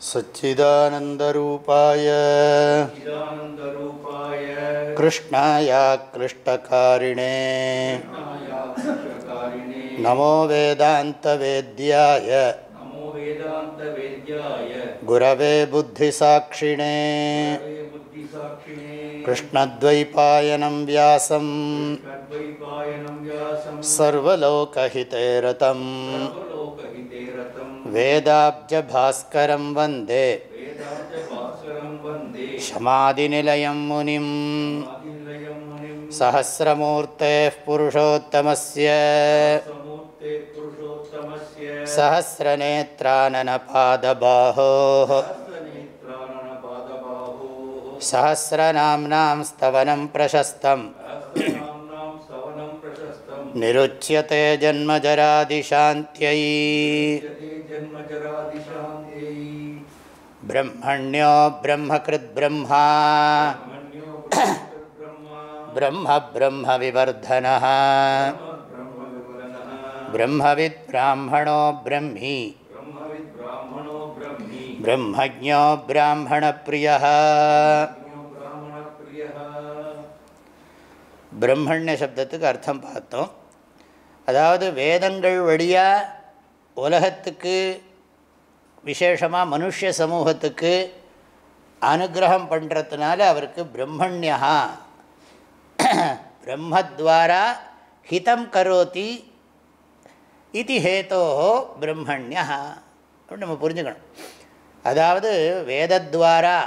सच्चिदानन्दरूपायरूपाय कृष्णायाष्टकारिणे नमो वेदान्तवेद्याय। नमो वेदान्तवेद्याय। गुरवे बुद्धिसाक्षिणे। कृष्णद्वैपायनं व्यासं सर्वलोकहिते रतं वेदाब्जभास्करं वन्दे। क्षमादिनिलयं मुनिं सहस्रमूर्तेः पुरुषोत्तमस्य। सहस्रनेत्राननपादबाहोः। सहस्रनाम्नां स्तवनं प्रशस्तं निरुच्यते जन्मजरादिशान्त्यै। ब्रह्मण्यो ब्रह्मकृद्ब्रह्मा। ब्रह्मब्रह्मविवर्धनः। ब्रह्मविद्ब्राह्मणो ब्रह्मी। ब्रह्मज्ञो ब्राह्मणप्रियः ज्ञो ब्राह्मणप्रियः பிரம்மண்ய சப்தத்துக்கு அர்த்தம் பார்த்தோம் அதாவது வேதங்கள் வழியாக உலகத்துக்கு விசேஷமாக மனுஷ சமூகத்துக்கு அனுகிரகம் பண்ணுறதுனால அவருக்கு பிரம்மண்யா பிரம்மத்வாரா ஹிதம் கரோதி இது ஹேத்தோ பிரம்மண்யா அப்படின்னு நம்ம புரிஞ்சுக்கணும் அதாவது வேதத்வாரா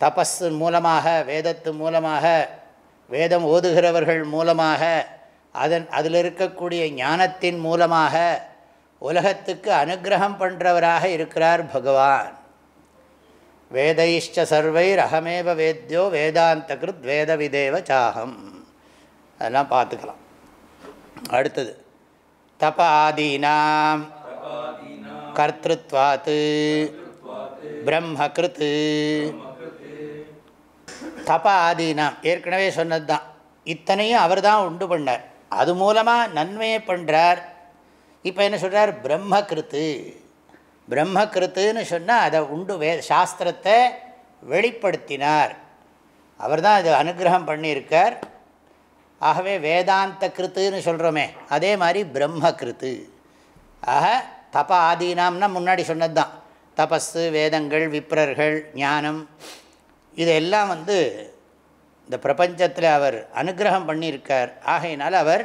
தபஸ் மூலமாக வேதத்து மூலமாக வேதம் ஓதுகிறவர்கள் மூலமாக அதன் அதில் இருக்கக்கூடிய ஞானத்தின் மூலமாக உலகத்துக்கு அனுகிரகம் பண்ணுறவராக இருக்கிறார் பகவான். வேதைஷ்ட சர்வைர் அகமேவ வேத்யோ வேதாந்த கிருத் வேத விதேவ சாகம். அதெல்லாம் பார்த்துக்கலாம். அடுத்தது தப ஆதீனாம் கர்த்திருவாத்து பிரம்மகிருத்து. தப ஏற்கனவே சொன்னது தான் இத்தனையும் அவர் தான் உண்டு பண்ணார். அது மூலமாக நன்மையை பண்ணுறார் இப்போ என்ன சொல்கிறார் பிரம்மகிருத்து. பிரம்மகிருத்துன்னு சொன்னால் அதை உண்டு வே சாஸ்திரத்தை வெளிப்படுத்தினார். அவர் தான் அது அனுகிரகம் பண்ணியிருக்கார். ஆகவே வேதாந்த கிருத்துன்னு சொல்கிறோமே அதே மாதிரி பிரம்மகிருத்து. ஆக தப ஆதீனாம்னா முன்னாடி சொன்னது தான் தபஸு வேதங்கள் விப்ரர்கள் ஞானம் இதெல்லாம் வந்து இந்த பிரபஞ்சத்தில் அவர் அனுகிரகம் பண்ணியிருக்கார். ஆகையினால் அவர்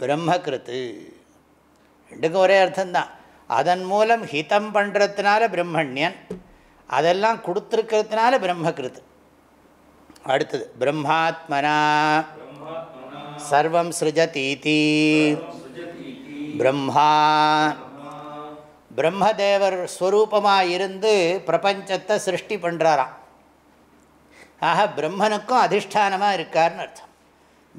பிரம்மகிருத்து. ரெண்டுக்கும் ஒரே அர்த்தம்தான். அதன் மூலம் ஹிதம் பண்ணுறதுனால பிரம்மண்யன் அதெல்லாம் கொடுத்துருக்கிறதுனால பிரம்மகிருத்து. அடுத்தது பிரம்மாத்மனா. சர்வம் சிருஜதீதி பிரம்மா. பிரம்மதேவர் ஸ்வரூபமாக இருந்து பிரபஞ்சத்தை சிருஷ்டி பண்ணுறாராம் ஆக பிரம்மனுக்கும் அதிஷ்டானமாக இருக்கார்னு அர்த்தம்.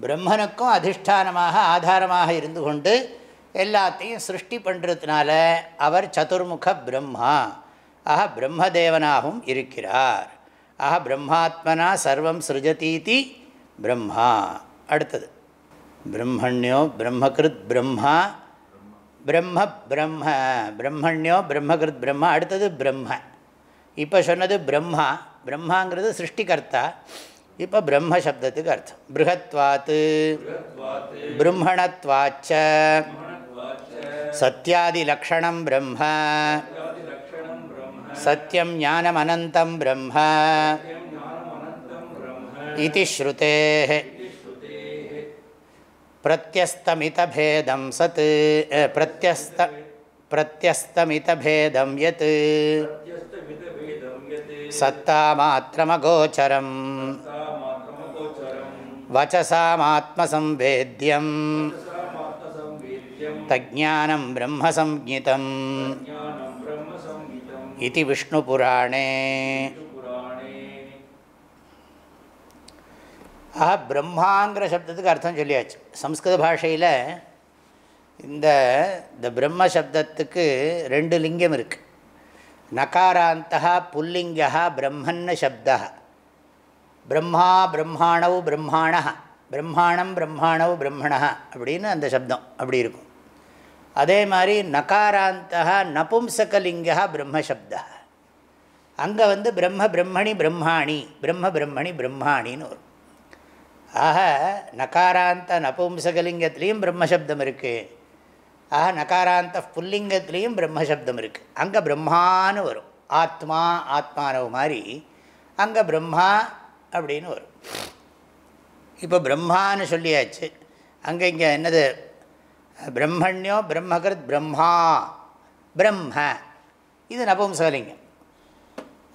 பிரம்மனுக்கும் அதிஷ்டானமாக ஆதாரமாக இருந்து கொண்டு எல்லாத்தையும் சிருஷ்டி பண்ணுறதுனால அவர் சதுர்முக பிரம்மா. ஆக பிரம்மதேவனாகவும் இருக்கிறார். ஆக பிரம்மாத்மனா சர்வம் சிருஜதீதி பிரம்மா. அடுத்தது. பிரம்மண்யோ பிரம்மகிருத் பிரம்மா. பிரம்ம பிரம்ம பிரம்மண்யோ பிரம்மகிருத் பிரம்மா அடுத்தது பிரம்ம. இப்போ சொன்னது பிரம்மா. பிரம்மாங்கிறது சிருஷ்டிகர்த்தா. இப்போ பிரம்ம சப்தத்துக்கு அர்த்தம். பிருகத்வாத்து பிரம்மணத்வாச்ச. சத்யாதி லக்ஷணம் பிரம்ம. சத்தியம் ஞானம் அனந்தம் பிரம்ம. இது ஸ்ருதே பிரத்யஸ்தமிதபேதம் சத் பிரத்யஸ்த பிரத்யஸ்தமிதபேதம் யத் சத்தாமாத்திரமகோச்சரம் வச்சசாமாத்மசம்வேத்யம் தஜானம் பிரம்மசம்ஹிதம் இது விஷ்ணுபுராணே ஆஹா பிரம்மாங்கிற சப்தத்துக்கு அர்த்தம் சொல்லியாச்சு. சம்ஸ்கிருத பாஷையில் இந்த இந்த பிரம்ம சப்தத்துக்கு ரெண்டு லிங்கம் இருக்குது நகாராந்தா புல்லிங்கா பிரம்மன்னு சப்தா பிரம்மா பிரம்மாணவு பிரம்மாண பிரம்மாணம் பிரம்மாணவு பிரம்மணா அப்படின்னு அந்த சப்தம் அப்படி இருக்கும். அதே மாதிரி நகாராந்தா நபும்சகலிங்கா பிரம்மசப்தா அங்கே வந்து பிரம்ம பிரம்மணி பிரம்மாணி பிரம்ம பிரம்மணி பிரம்மாணின்னு வரும். ஆக நகாராந்த நபும்சகலிங்கத்துலேயும் பிரம்மசப்தம் இருக்குது ஆக நகாராந்த புல்லிங்கத்துலேயும் பிரம்மசப்தம் இருக்குது அங்கே பிரம்மான்னு வரும். ஆத்மா ஆத்மானவு மாதிரி அங்கே பிரம்மா அப்படின்னு வரும். இப்போ பிரம்மான்னு சொல்லியாச்சு. அங்கே இங்கே என்னது? பிரம்மண்யோ பிரம்மகிருத் பிரம்மா பிரம்ம. இது நபும்சகலிங்கம்.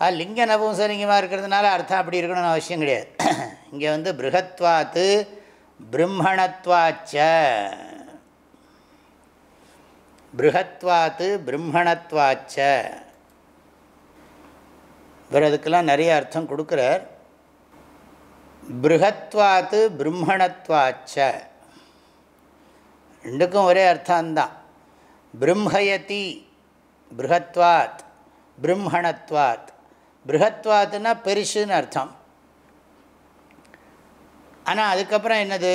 அது லிங்க நபும்சலிங்கமாக இருக்கிறதுனால அர்த்தம் அப்படி இருக்கணும்னு அவசியம் கிடையாது. இங்கே வந்து பிருகத்வாத்து பிரம்மணத்வாச்ச பிருகத்வாத்து பிரம்மணத்வாச்ச இவர் அதுக்கெல்லாம் நிறைய அர்த்தம் கொடுக்குறார். பிருகத்வாத்து பிரம்மணத்வாச்ச ரெண்டுக்கும் ஒரே அர்த்தம்தான். பிரம்மயதி பிருகத்வாத் பிரம்மணத்வாத் பிருகத்வாத்துனா பெருசுன்னு அர்த்தம். ஆனால் அதுக்கப்புறம் என்னது?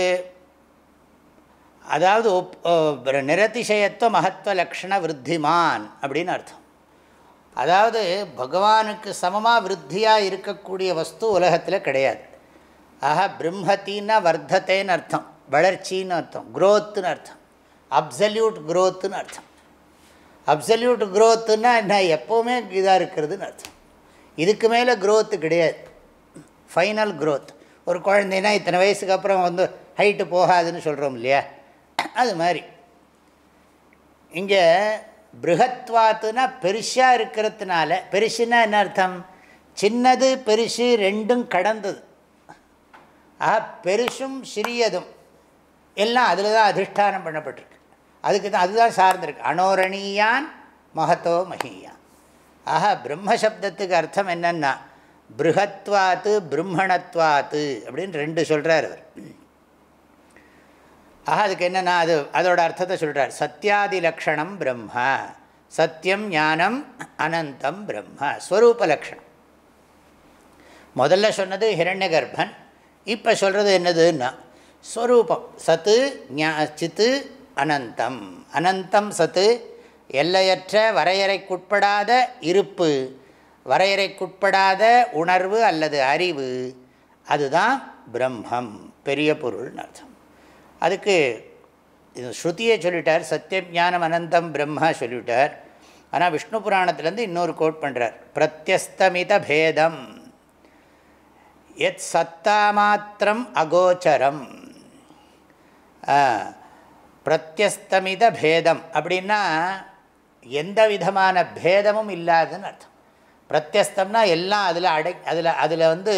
அதாவது ஒப் நிரதிசயத்துவ மகத்துவ லக்ஷண விருத்திமான் அப்படின்னு அர்த்தம். அதாவது பகவானுக்கு சமமாக விருத்தியாக இருக்கக்கூடிய வஸ்து உலகத்தில் கிடையாது. ஆக பிரம்மத்தின்னா வர்த்தத்தைன்னு அர்த்தம். வளர்ச்சின்னு அர்த்தம். குரோத்துன்னு அர்த்தம். அப்சல்யூட் குரோத்துன்னு அர்த்தம். அப்சல்யூட் குரோத்துன்னா என்ன? எப்போவுமே இதாக இருக்கிறதுன்னு அர்த்தம். இதுக்கு மேலே க்ரோத்து கிடையாது. ஃபைனல் க்ரோத் ஒரு குழந்தைன்னா இத்தனை வயசுக்கு அப்புறம் வந்து ஹைட்டு போகாதுன்னு சொல்கிறோம் இல்லையா? அது மாதிரி. இங்கே பிருகத்வாத்துனா பெருசாக இருக்கிறதுனால பெருசுன்னா என்ன அர்த்தம்? சின்னது பெருசு ரெண்டும் கடந்தது. ஆக பெருசும் சிறியதும் எல்லாம் அதில் தான் அதிஷ்டானம் பண்ணப்பட்டிருக்கு. அதுக்கு தான் அதுதான் சார்ந்திருக்கு. அனோரணீயான் மகத்தோ மகியான். ஆஹா பிரம்மசப்தத்துக்கு அர்த்தம் என்னென்னா பிருகத்வாத்து பிரம்மணத்வாத்து அப்படின்னு ரெண்டு சொல்கிறார் அவர். ஆஹா அதுக்கு என்னென்னா அது அதோட அர்த்தத்தை சொல்கிறார் சத்தியாதி லக்ஷணம் பிரம்ம சத்தியம் ஞானம் அனந்தம் பிரம்ம ஸ்வரூப லக்ஷணம். முதல்ல சொன்னது ஹிரண்ய கர்ப்பன் இப்போ சொல்கிறது என்னதுன்னா ஸ்வரூபம் சத்து ஞா சித்து அனந்தம் அனந்தம் சத்து எல்லையற்ற வரையறைக்குட்படாத இருப்பு வரையறைக்குட்படாத உணர்வு அல்லது அறிவு அதுதான் பிரம்மம். பெரிய பொருள்னு அர்த்தம். அதுக்கு இது ஸ்ருதியை சொல்லிட்டார் சத்தியம் ஞானம் அனந்தம் பிரம்மா சொல்லிட்டார். ஆனால் விஷ்ணு புராணத்துலேருந்து இன்னொரு கோட் பண்ணுறார் பிரத்யஸ்தமித பேதம். எத் சத்தா மாத்திரம் அகோச்சரம். பிரத்யஸ்தமித பேதம் அப்படின்னா எந்த விதமான பேதமும் இல்லாதுன்னு அர்த்தம். பிரத்யஸ்தம்னா எல்லாம் அதில் அடை அதில் அதில் வந்து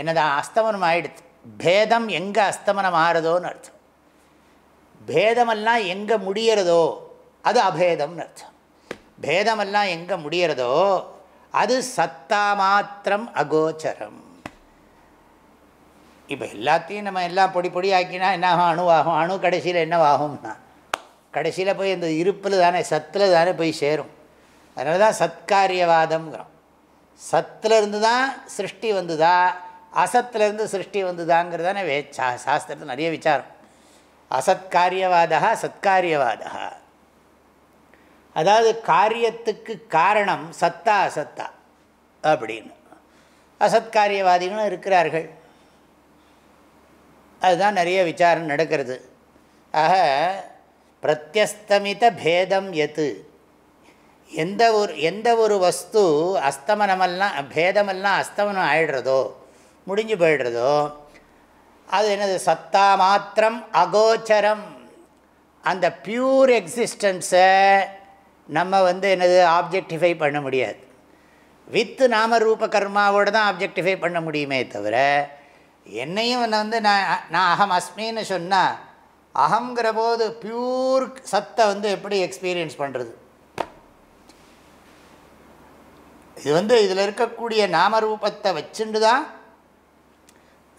என்னதான் அஸ்தமனம் ஆகிடுது பேதம் எங்கே அஸ்தமனம் ஆகிறதோன்னு அர்த்தம். பேதமெல்லாம் எங்கே முடியறதோ அது அபேதம்னு அர்த்தம். பேதமெல்லாம் எங்கே முடியறதோ அது சத்தா மாத்திரம் அகோச்சரம். இப்போ எல்லாத்தையும் நம்ம எல்லாம் பொடி பொடி ஆக்கினா என்ன ஆகும்? அணுவாகும் அணு கடைசியில் என்னவாகும்னா கடைசியில் போய் இந்த இருப்பில் தானே சத்தில் தானே போய் சேரும். அதனால தான் சத்காரியவாதம்ங்கிறோம். சத்துலேருந்து தான் சிருஷ்டி வந்துதா அசத்துலேருந்து சிருஷ்டி வந்துதாங்கிறதானே வே சா சாஸ்திரத்தில் நிறைய விசாரம். அசத்காரியவாதா சத்காரியவாதா அதாவது காரியத்துக்கு காரணம் சத்தா அசத்தா அப்படின்னு. அசத்காரியவாதிகளும் இருக்கிறார்கள். அதுதான் நிறைய விசாரம் நடக்கிறது. ஆக பிரத்யஸ்தமித பேதம் எது? எந்த ஒரு எந்த ஒரு வஸ்து அஸ்தமனமெல்லாம் பேதமெல்லாம் அஸ்தமனம் ஆயிடுறதோ முடிஞ்சு போயிடுறதோ அது என்னது? சத்தா மாத்திரம் அகோச்சரம். அந்த பியூர் எக்ஸிஸ்டன்ஸை நம்ம வந்து என்னது? ஆப்ஜெக்டிஃபை பண்ண முடியாது. வித்து நாமரூப கர்மாவோடு தான் ஆப்ஜெக்டிஃபை பண்ண முடியுமே தவிர என்னையும் வந்து நான் நான் அகம் அஸ்மின்னு சொன்னால் அகங்கிற போது பியூர் சத்தை வந்து எப்படி எக்ஸ்பீரியன்ஸ் பண்ணுறது இது வந்து இதில் இருக்கக்கூடிய நாமரூபத்தை வச்சுண்டு தான்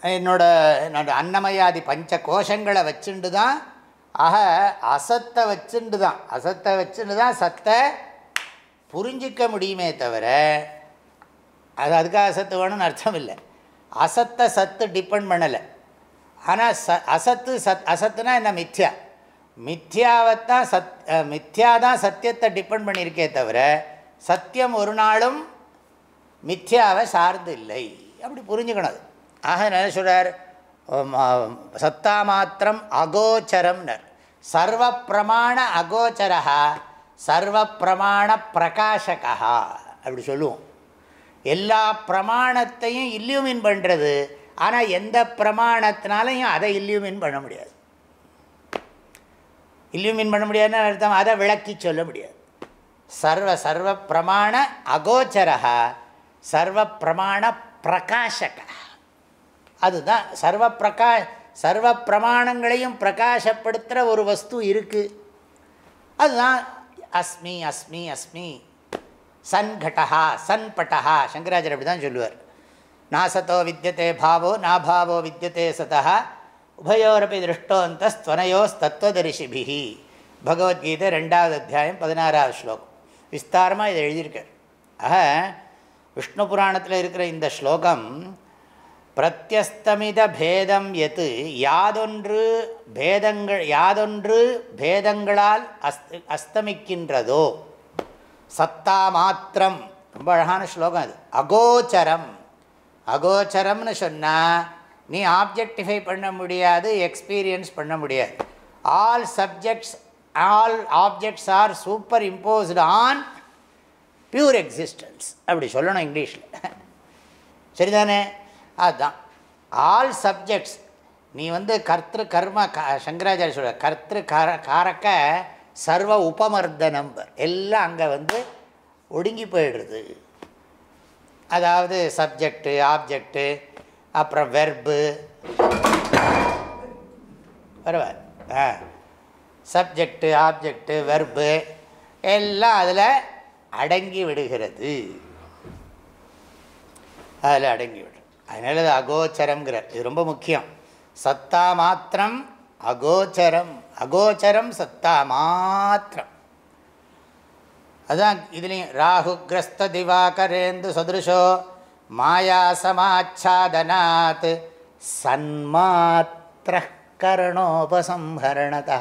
என்னோட என்னோட அன்னமயாதி பஞ்ச கோஷங்களை வச்சுண்டு தான் ஆக அசத்தை வச்சுண்டு தான் அசத்தை வச்சுட்டு தான் சத்தை புரிஞ்சிக்க முடியுமே தவிர அது அதுக்காக அசத்து வேணும்னு அர்த்தம் இல்லை. அசத்தை சத்து டிபெண்ட் பண்ணலை. ஆனால் ச அசத்து சத் அசத்துனா என்ன? மித்யா. மித்யாவைத்தான் சத் மித்யா தான் சத்தியத்தை டிபெண்ட் பண்ணியிருக்கே தவிர சத்தியம் ஒரு நாளும் மித்யாவை சார்ந்து இல்லை. அப்படி புரிஞ்சுக்கணும் அது. ஆக என்ன சொல்கிறார் சத்தா மாத்திரம் அகோச்சரம்னர். சர்வ பிரமாண அகோச்சரா சர்வ பிரமாண பிரகாஷகா அப்படி சொல்லுவோம். எல்லா பிரமாணத்தையும் இல்லியூமின் பண்ணுறது ஆனால் எந்த பிரமாணத்தினாலையும் அதை இல்லியூமின் பண்ண முடியாது. இல்லியூமின் பண்ண முடியாதுன்னு அர்த்தம்? அதை விளக்கி சொல்ல முடியாது. சர்வ சர்வ பிரமாண அகோச்சரா சர்வ பிரமாண பிரகாசக அதுதான் சர்வ பிரகா சர்வ பிரமாணங்களையும் பிரகாசப்படுத்துகிற ஒரு வஸ்து இருக்குது அதுதான் அஸ்மி அஸ்மி அஸ்மி. சன்கட்டா சன்பட்டா சங்கராச்சாரியர் அப்படி தான் சொல்லுவார். நாசத்தோ வித்தியதே பாவோ நாபாவோ வித்தியதே சதா உபயோரப்பி திருஷ்டோந்தஸ்துவனயோஸ்தத்துவதரிசிபிஹி பகவத்கீதை ரெண்டாவது அத்தியாயம் பதினாறாவது ஸ்லோகம் விஸ்தாரமாக இதை எழுதியிருக்கார் ஆக விஷ்ணு புராணத்தில் இருக்கிற இந்த ஸ்லோகம் பிரத்யஸ்தமித பேதம் எது யாதொன்று பேதங்கள் யாதொன்று பேதங்களால் அஸ்த அஸ்தமிக்கின்றதோ சத்தா மாத்திரம் ரொம்ப அழகான ஸ்லோகம் அது அகோச்சரம் அகோச்சரம்னு சொன்னால் நீ ஆப்ஜெக்டிஃபை பண்ண முடியாது எக்ஸ்பீரியன்ஸ் பண்ண முடியாது. All subjects all objects are superimposed on pure existence அப்படி சொல்லணும் இங்கிலீஷில். சரிதானே? அதுதான் ஆல் சப்ஜெக்ட்ஸ் நீ வந்து கர்த்திரு கர்ம க சங்கராச்சாரிய சொல்ற கர்த்திரு கார காரக்க சர்வ உபமர்த்த நம்பர் எல்லாம் அங்கே வந்து ஒடுங்கி போயிடுறது அதாவது சப்ஜெக்டு ஆப்ஜெக்டு அப்புறம் வெர்பு பரவாயில்ல. ஆ. சப்ஜெக்டு ஆப்ஜெக்டு வெர்பு எல்லாம் அதில் அடங்கி விடுகிறது. அதில் அடங்கி விடும். அதனால் அது அகோச்சரங்கிற இது ரொம்ப முக்கியம். சத்தா மாத்திரம் அகோச்சரம். அகோச்சரம் சத்தா மாத்திரம். அதுதான் இதுலேயும் ராகு கிரஸ்த திவாகரேந்து சதுருஷோ மாயா சமாச்சாதனாத் சன்மாத்திர கரணோபசம்ஹரணதா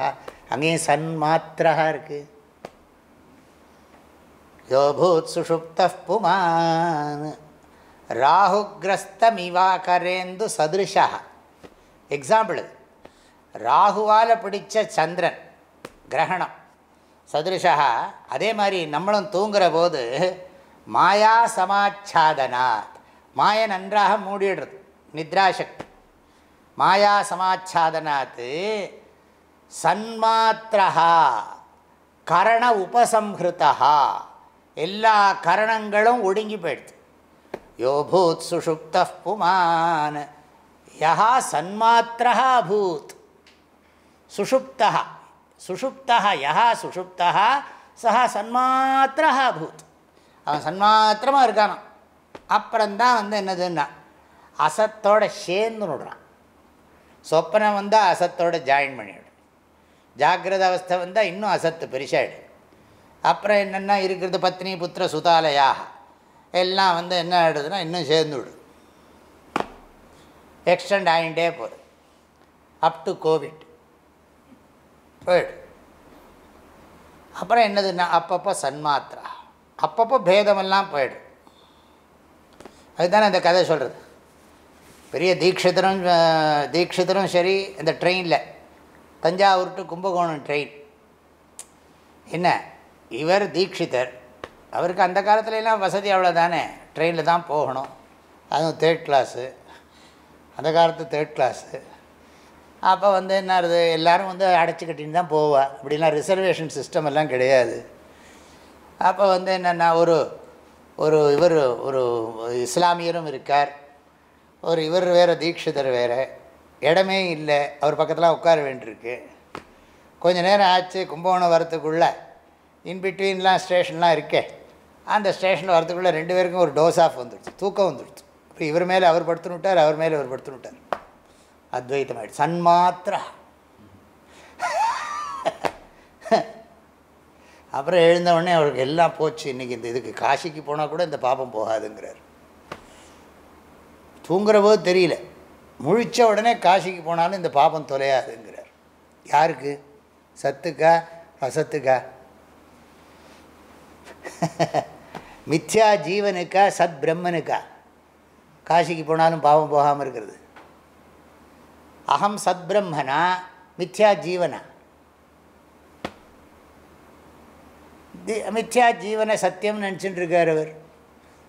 அங்கேயும் சன்மாத்திரா இருக்குது யோ பூத் சுஷுப்த புமான். ராகுகிரஸ்தமிவாகரேந்து சதிருஷா. எக்ஸாம்பிள் ராகுவால் பிடித்த சந்திரன் கிரகணம். சதுருஷா அதே மாதிரி நம்மளும் தூங்குற போது மாயா சமாச்சாதனாத். மாயை நன்றாக மூடிடுறது நித்ராசக்தி. மாயா சமாச்சாதனாத் சன்மாத்திரா கரண உபசம்ஹிருத்தா எல்லா கரணங்களும் ஒடுங்கி போயிடுது. யோபூத் சுஷுப்த புமான். யா சன்மாத்திரா அபூத் சுஷுப்தா சுஷுப்தா யா சுஷுப்தா சஹா சன்மாத்திரா அபூத் அவன் சன்மாத்திரமாக இருக்கானான் அப்புறம்தான் வந்து என்னதுன்னா அசத்தோட சேர்ந்து விடுறான். சொப்பனம் வந்தால் அசத்தோட ஜாயின் பண்ணிவிடும் ஜாகிரத அவஸ்தை வந்தால் இன்னும் அசத்து பெருசாகிடும் அப்புறம் என்னென்னா இருக்கிறது பத்னி புத்திர சுதாலயாக எல்லாம் வந்து என்ன ஆகிடுதுன்னா இன்னும் சேர்ந்து விடும் எக்ஸ்டெண்ட் ஆகிட்டே போகுது. அப் டு கோவிட் ரைட் அப்புறம் என்னதுன்னா அப்பப்போ சன்மாத்திரா அப்பப்போ பேதமெல்லாம் போயிடும் அதுதானே அந்த கதை சொல்கிறது பெரிய தீட்சிதரும் தீட்சிதரும் சரி இந்த ட்ரெயினில். Thanjavur to Kumbakonam train. என்ன? இவர் தீட்சிதர். அவருக்கு அந்த காலத்துலலாம் வசதி வசதி அவ்வளோதானே ட்ரெயினில் தான் போகணும். அதுவும் தேர்ட் கிளாஸு அந்த காலத்து தேர்ட் கிளாஸு அப்போ வந்து என்ன ஆகுது? எல்லோரும் வந்து அடைச்சி கட்டின்னு தான் போவா. அப்படிலாம் ரிசர்வேஷன் சிஸ்டம் எல்லாம் கிடையாது. அப்போ வந்து என்னென்னா ஒரு ஒரு இவர் ஒரு இஸ்லாமியரும் இருக்கார். ஒரு இவர் வேறு தீட்சிதர் வேறு. இடமே இல்லை. அவர் பக்கத்தில் உட்கார வேண்டியிருக்கு. கொஞ்ச நேரம் ஆச்சு கும்பகோணம் வரத்துக்குள்ளே இன்பிட்வீன்லாம் ஸ்டேஷன்லாம் இருக்கே. அந்த ஸ்டேஷனில் வரத்துக்குள்ளே ரெண்டு பேருக்கும் ஒரு டோஸ் ஆஃப் வந்துடுச்சு. தூக்கம் வந்துடுச்சு. இப்போ இவர் மேலே அவர் படுத்துன்னு விட்டார் அவர் மேலே அவர் படுத்துன்னு விட்டார். அத்வைத்தம் ஆயிடுச்சு சன்மாத்திரா. அப்புறம் எழுந்த உடனே அவருக்கு எல்லாம் போச்சு. இன்றைக்கி இந்த இதுக்கு காசிக்கு போனால் கூட இந்த பாப்பம் போகாதுங்கிறார். தூங்குற போது தெரியல. முழித்த உடனே காசிக்கு போனாலும் இந்த பாபம் தொலையாதுங்கிறார். யாருக்கு? சத்துக்கா? அசத்துக்கா? மித்யா ஜீவனுக்கா? சத் பிரம்மனுக்கா? காசிக்கு போனாலும் பாவம் போகாமல் இருக்கிறது. அகம் சத்பிரம்மனா மித்யா ஜீவனா? தி- மித்யா ஜீவனை சத்தியம்னு நினச்சிட்டு இருக்கார் அவர்.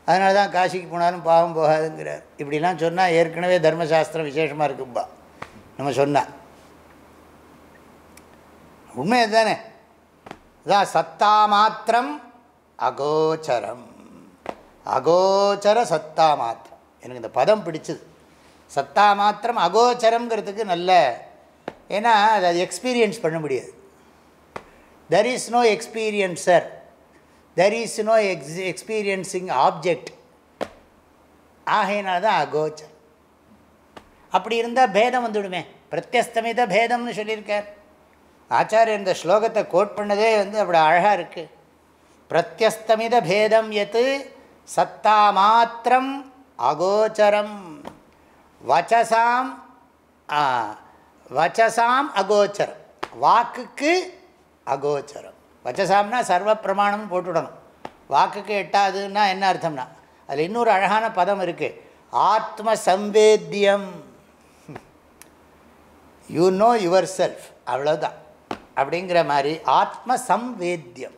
அதனால தான் காசிக்கு போனாலும் பாவம் போகாதுங்கிறார். இப்படிலாம் சொன்னால் ஏற்கனவே தர்மசாஸ்திரம் விசேஷமாக இருக்கும்பா. நம்ம சொன்னா. உண்மை தானே அதான் சத்தா மாத்திரம் அகோச்சரம். அகோச்சர சத்தா மாத்திரம். எனக்கு இந்த பதம் பிடிச்சது. சத்தா மாத்திரம் அகோச்சரங்கிறதுக்கு நல்ல. ஏன்னா அது எக்ஸ்பீரியன்ஸ் பண்ண முடியாது. There is no experiencer there is no ex experiencing object ஆகையினால தான் அகோச்சர் அப்படி இருந்தால் பேதம் வந்துவிடுமே பிரத்யஸ்தமித பேதம்னு சொல்லியிருக்கார். ஆச்சாரியர் இந்த ஸ்லோகத்தை கோட் பண்ணதே வந்து அப்படி அழகாக இருக்குது பிரத்யஸ்தமித பேதம் எத்து சத்தா மாத்திரம் அகோச்சரம். வச்சசாம் வச்சசாம் அகோச்சரம். வாக்குக்கு அகோச்சரம். வச்சசாம்னா சர்வ பிரமாணம்னு போட்டுவிடணும் வாக்குக்கு எட்டாதுன்னா என்ன அர்த்தம்னா அதில் இன்னொரு அழகான பதம் இருக்குது ஆத்ம சம்வேத்தியம் யூ நோ யுவர் செல்ஃப் அவ்வளோதான் அப்படிங்கிற மாதிரி ஆத்ம சம்வேத்தியம்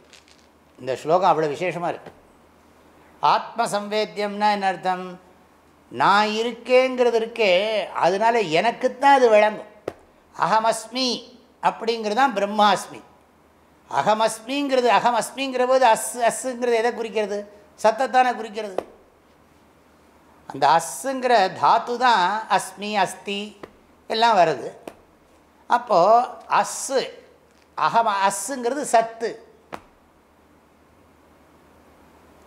இந்த ஸ்லோகம் அவ்வளோ விசேஷமாக இருக்குது ஆத்ம சம்வேத்தியம்னா என்ன அர்த்தம்? நான் இருக்கேங்கிறது இருக்கே அதனால எனக்குத்தான் அது விளங்கும். அகமஸ்மி அப்படிங்கிறது தான் பிரம்மாஸ்மி. அகமஸ்மிங்கிறது அகமஸ்மிங்கிற போது அஸ் அஸ்ஸுங்கிறது எதை குறிக்கிறது? சத்தத்தானே குறிக்கிறது. அந்த அஸ்ஸுங்கிற தாத்து தான் அஸ்மி அஸ்தி எல்லாம் வருது. அப்போது அஸ்ஸு அகம் அஸ்ஸுங்கிறது சத்து.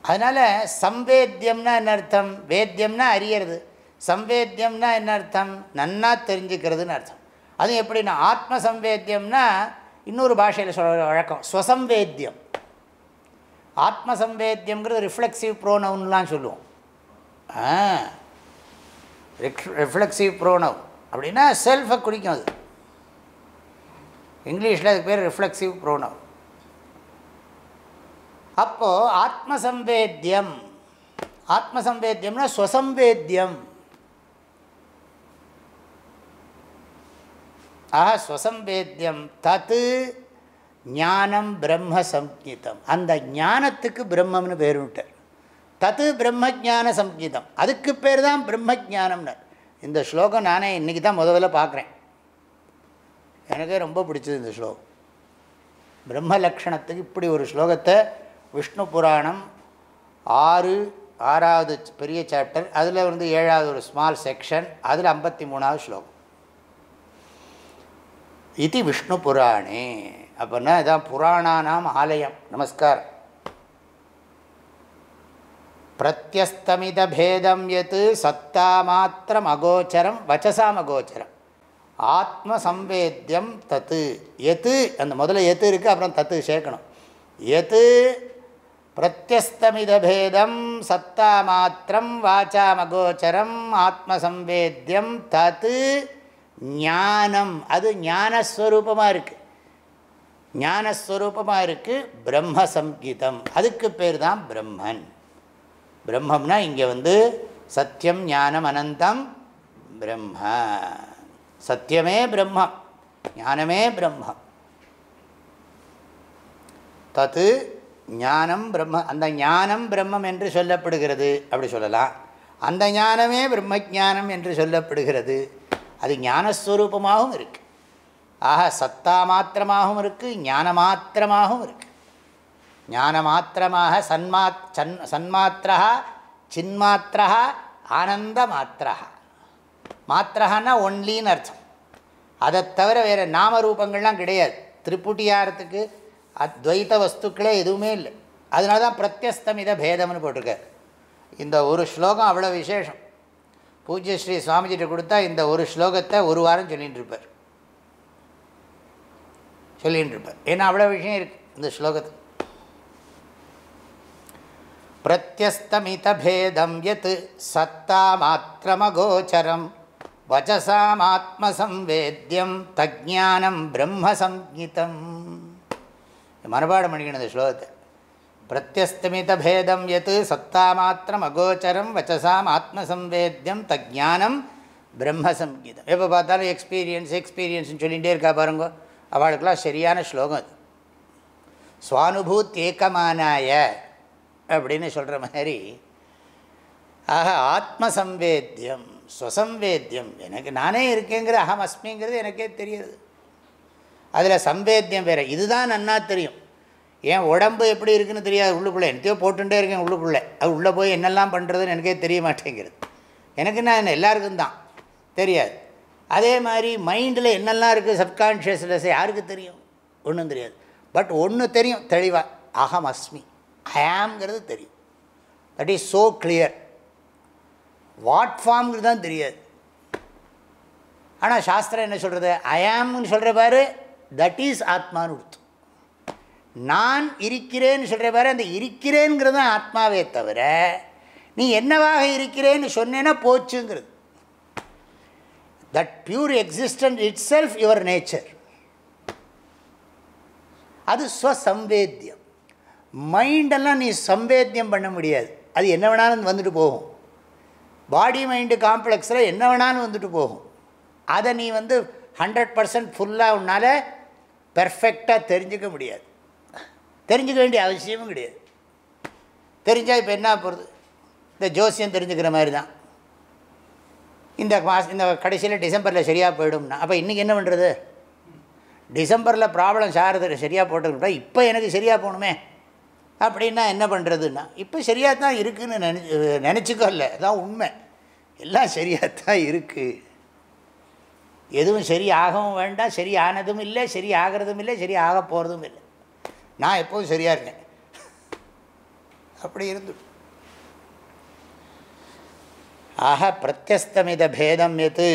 அதனால் சம்வேத்தியம்னா என்ன அர்த்தம்? வேத்தியம்னா அறியறது. சம்வேத்தியம்னா என்ன அர்த்தம்? நன்னா தெரிஞ்சுக்கிறதுன்னு அர்த்தம். அதுவும் எப்படின்னா ஆத்ம சம்வேத்தியம்னா இன்னொரு பாஷையில் சொல்கிற வழக்கம் ஸ்வசம்வேத்தியம். ஆத்ம சம்வேத்தியம்ங்கிறது ரிஃப்ளெக்சிவ் ப்ரோனவுன்லாம் சொல்லுவோம். ஆ. ரிஃப்ளெக்சிவ் ப்ரோனவ் அப்படின்னா செல்ஃபை குறிக்கும் அது. இங்கிலீஷில் அதுக்கு பேர் ரிஃப்ளெக்சிவ் ப்ரோனவ் அப்போது ஆத்மசம்வேத்தியம். ஆத்மசம்வேத்தியம்னா ஸ்வசம்வேத்தியம். ஆஹா ஸ்வசம்வேத்தியம். தத்து ஞானம் பிரம்ம சங்கீதம் அந்த ஞானத்துக்கு பிரம்மம்னு பேர் விட்டார். தத்து பிரம்ம ஜான சங்கீதம் அதுக்கு பேர் தான் பிரம்ம ஜானம்னர் இந்த ஸ்லோகம் நானே இன்றைக்கி தான் முதல்ல பார்க்குறேன். எனக்கே ரொம்ப பிடிச்சது இந்த ஸ்லோகம். பிரம்ம லக்ஷணத்துக்கு இப்படி ஒரு ஸ்லோகத்தை விஷ்ணு புராணம் ஆறு ஆறாவது பெரிய சாப்டர் அதில் வந்து ஏழாவது ஒரு ஸ்மால் செக்ஷன் அதில் ஐம்பத்தி மூணாவது ஸ்லோகம். இது விஷ்ணு புராணே. அப்படின்னா இதான் புராணானாம் ஆலயம். நமஸ்காரம். பிரத்யஸ்தமித பேதம் எது சத்தா மாத்திரம் அகோச்சரம் வச்சசாம் அகோச்சரம் ஆத்மசம்வேத்தியம் தத்து. எத்து அந்த முதல்ல எத்து இருக்குது அப்புறம் தத்து சேர்க்கணும். எத்து பிரத்யஸ்தமிதபேதம் சத்தா மாத்திரம் வாச்சாமகோச்சரம் ஆத்மசம்வேத்தியம் தத்து ஞானம். அது ஞானஸ்வரூபமாக இருக்குது ஞானஸ்வரூபமாக இருக்குது பிரம்ம சங்கீதம் அதுக்கு பேர் தான் பிரம்மன். பிரம்மம்னா இங்கே வந்து சத்தியம் ஞானம் அனந்தம் பிரம்ம சத்தியமே பிரம்மம் ஞானமே பிரம்மம். தத்து ஞானம் பிரம்ம அந்த ஞானம் பிரம்மம் என்று சொல்லப்படுகிறது அப்படி சொல்லலாம். அந்த ஞானமே பிரம்ம ஞானம் என்று சொல்லப்படுகிறது. அது ஞானஸ்வரூபமாகவும் இருக்குது ஆக சத்தா மாத்திரமாகவும் இருக்குது ஞான மாத்திரமாகவும் இருக்குது ஞான மாத்திரமாக சன்மாத் சன் சன்மாத்திரா சின்மாத்திரா ஆனந்த மாத்திரா மாத்திரஹான்னா ஒன்லின்னு அர்த்தம். அதை தவிர வேறு நாமரூபங்கள்லாம் கிடையாது. திருப்புட்டியாரத்துக்கு அத்வைத வஸ்துக்களே எதுவுமே இல்லை. அதனால தான் பிரத்யஸ்தமித பேதம்னு போட்டிருக்கார். இந்த ஒரு ஸ்லோகம் அவ்வளோ விசேஷம். பூஜ்ய ஸ்ரீ சுவாமிஜிட்ட கொடுத்தா இந்த ஒரு ஸ்லோகத்தை ஒரு வாரம் சொல்லிகிட்டு இருப்பார். சொல்லிகிட்டு இருப்பார். ஏன்னா அவ்வளோ விஷயம் இருக்குது இந்த ஸ்லோகத்தில். பிரத்யஸ்தமிதபேதம் யத் சத்தா மாத்திரமகோச்சரம் வச்சசாமாத்மசம்வேத்தியம் தஜானம் பிரம்மசங்கீதம் மனப்பாடம் பண்ணிக்கணும் இந்த ஸ்லோகத்தை. பிரத்யஸ்தமிதபேதம் எத்? சத்தா மாத்திரம் அகோச்சரம் வச்சசாம் ஆத்மசம்வேத்தியம் தஜானம் பிரம்மசங்கீதம் எப்போ பார்த்தாலும் எக்ஸ்பீரியன்ஸ் எக்ஸ்பீரியன்ஸ்னு சொல்லிகிட்டே இருக்கா பாருங்க. அவளுக்கெல்லாம் சரியான ஸ்லோகம் அது. சுவானுபூத் ஏக்கமானாய அப்படின்னு சொல்கிற மாதிரி ஆக ஆத்மசம்வேத்தியம் ஸ்வசம்வேத்தியம் எனக்கு நானே இருக்கேங்கிற அகம் அஸ்மிங்கிறது எனக்கே தெரியுது. அதில் சம்பேத்தியம் வேறு. இதுதான் நன்னா தெரியும். ஏன் உடம்பு எப்படி இருக்குன்னு தெரியாது உள்ளுக்குள்ளே. என்னத்தையோ போட்டுட்டே இருக்கேன் உள்ளுக்குள்ளே. அது உள்ளே போய் என்னெல்லாம் பண்ணுறதுன்னு எனக்கே தெரிய மாட்டேங்கிறது எனக்கு நான் எல்லாருக்கும் தான். தெரியாது. அதே மாதிரி மைண்டில் என்னெல்லாம் இருக்குது சப்கான்ஷியஸ்னஸ் யாருக்கு தெரியும்? ஒன்றும் தெரியாது. பட் ஒன்று தெரியும் தெளிவாக அகம் அஸ்மி. ஐஆம்ங்கிறது தெரியும். That is so clear what ஃபார்ம்ங்கிறது தான் தெரியாது. ஆனால் சாஸ்திரம் என்ன சொல்கிறது ஐஆம்னு சொல்கிற பாரு தட் இஸ் ஆத்மான்னு அர்த்தம் நான் இருக்கிறேன்னு சொல்கிற பாரு அந்த இருக்கிறேங்கிறது தான் ஆத்மாவே தவிர நீ என்னவாக இருக்கிறேன்னு சொன்னேன்னா போச்சுங்கிறது. That pure existent itself your nature அது ஸ்வசம்வேத்தியம். மைண்டெல்லாம் நீ சம்வேத்தியம் பண்ண முடியாது. அது என்ன வேணாலும் வந்துட்டு போகும். பாடி மைண்டு காம்ப்ளெக்ஸில் என்ன வேணாலும் வந்துட்டு போகும். அதை நீ வந்து ஹண்ட்ரட் பர்சன்ட் ஃபுல்லாக உன்னால் பெர்ஃபெக்டாக தெரிஞ்சுக்க முடியாது. தெரிஞ்சுக்க வேண்டிய அவசியமும் கிடையாது. தெரிஞ்சால் இப்போ என்ன போகிறது இந்த ஜோசியம் தெரிஞ்சுக்கிற மாதிரி தான் இந்த மாச இந்த கடைசியில் டிசம்பரில் சரியாக போயிடும்னா அப்போ இன்றைக்கி என்ன பண்ணுறது டிசம்பரில் ப்ராப்ளம் சாரது சரியாக போட்டுக்கிட்டா இப்போ எனக்கு சரியாக போகணுமே. அப்படின்னா என்ன பண்ணுறதுன்னா இப்போ சரியாக தான் இருக்குதுன்னு நினச்சி நினச்சிக்கோல்ல அதான் உண்மை. எல்லாம் சரியாக தான் இருக்குது எதுவும் சரி ஆகவும் வேண்டாம் சரி ஆனதும் இல்லை சரி ஆகிறதும் இல்லை சரி ஆக போகிறதும் இல்லை. நான் எப்போதும் சரியாக இருக்கேன். அப்படி இருந்து ஆக பிரத்யஸ்தமித பேதம் எது?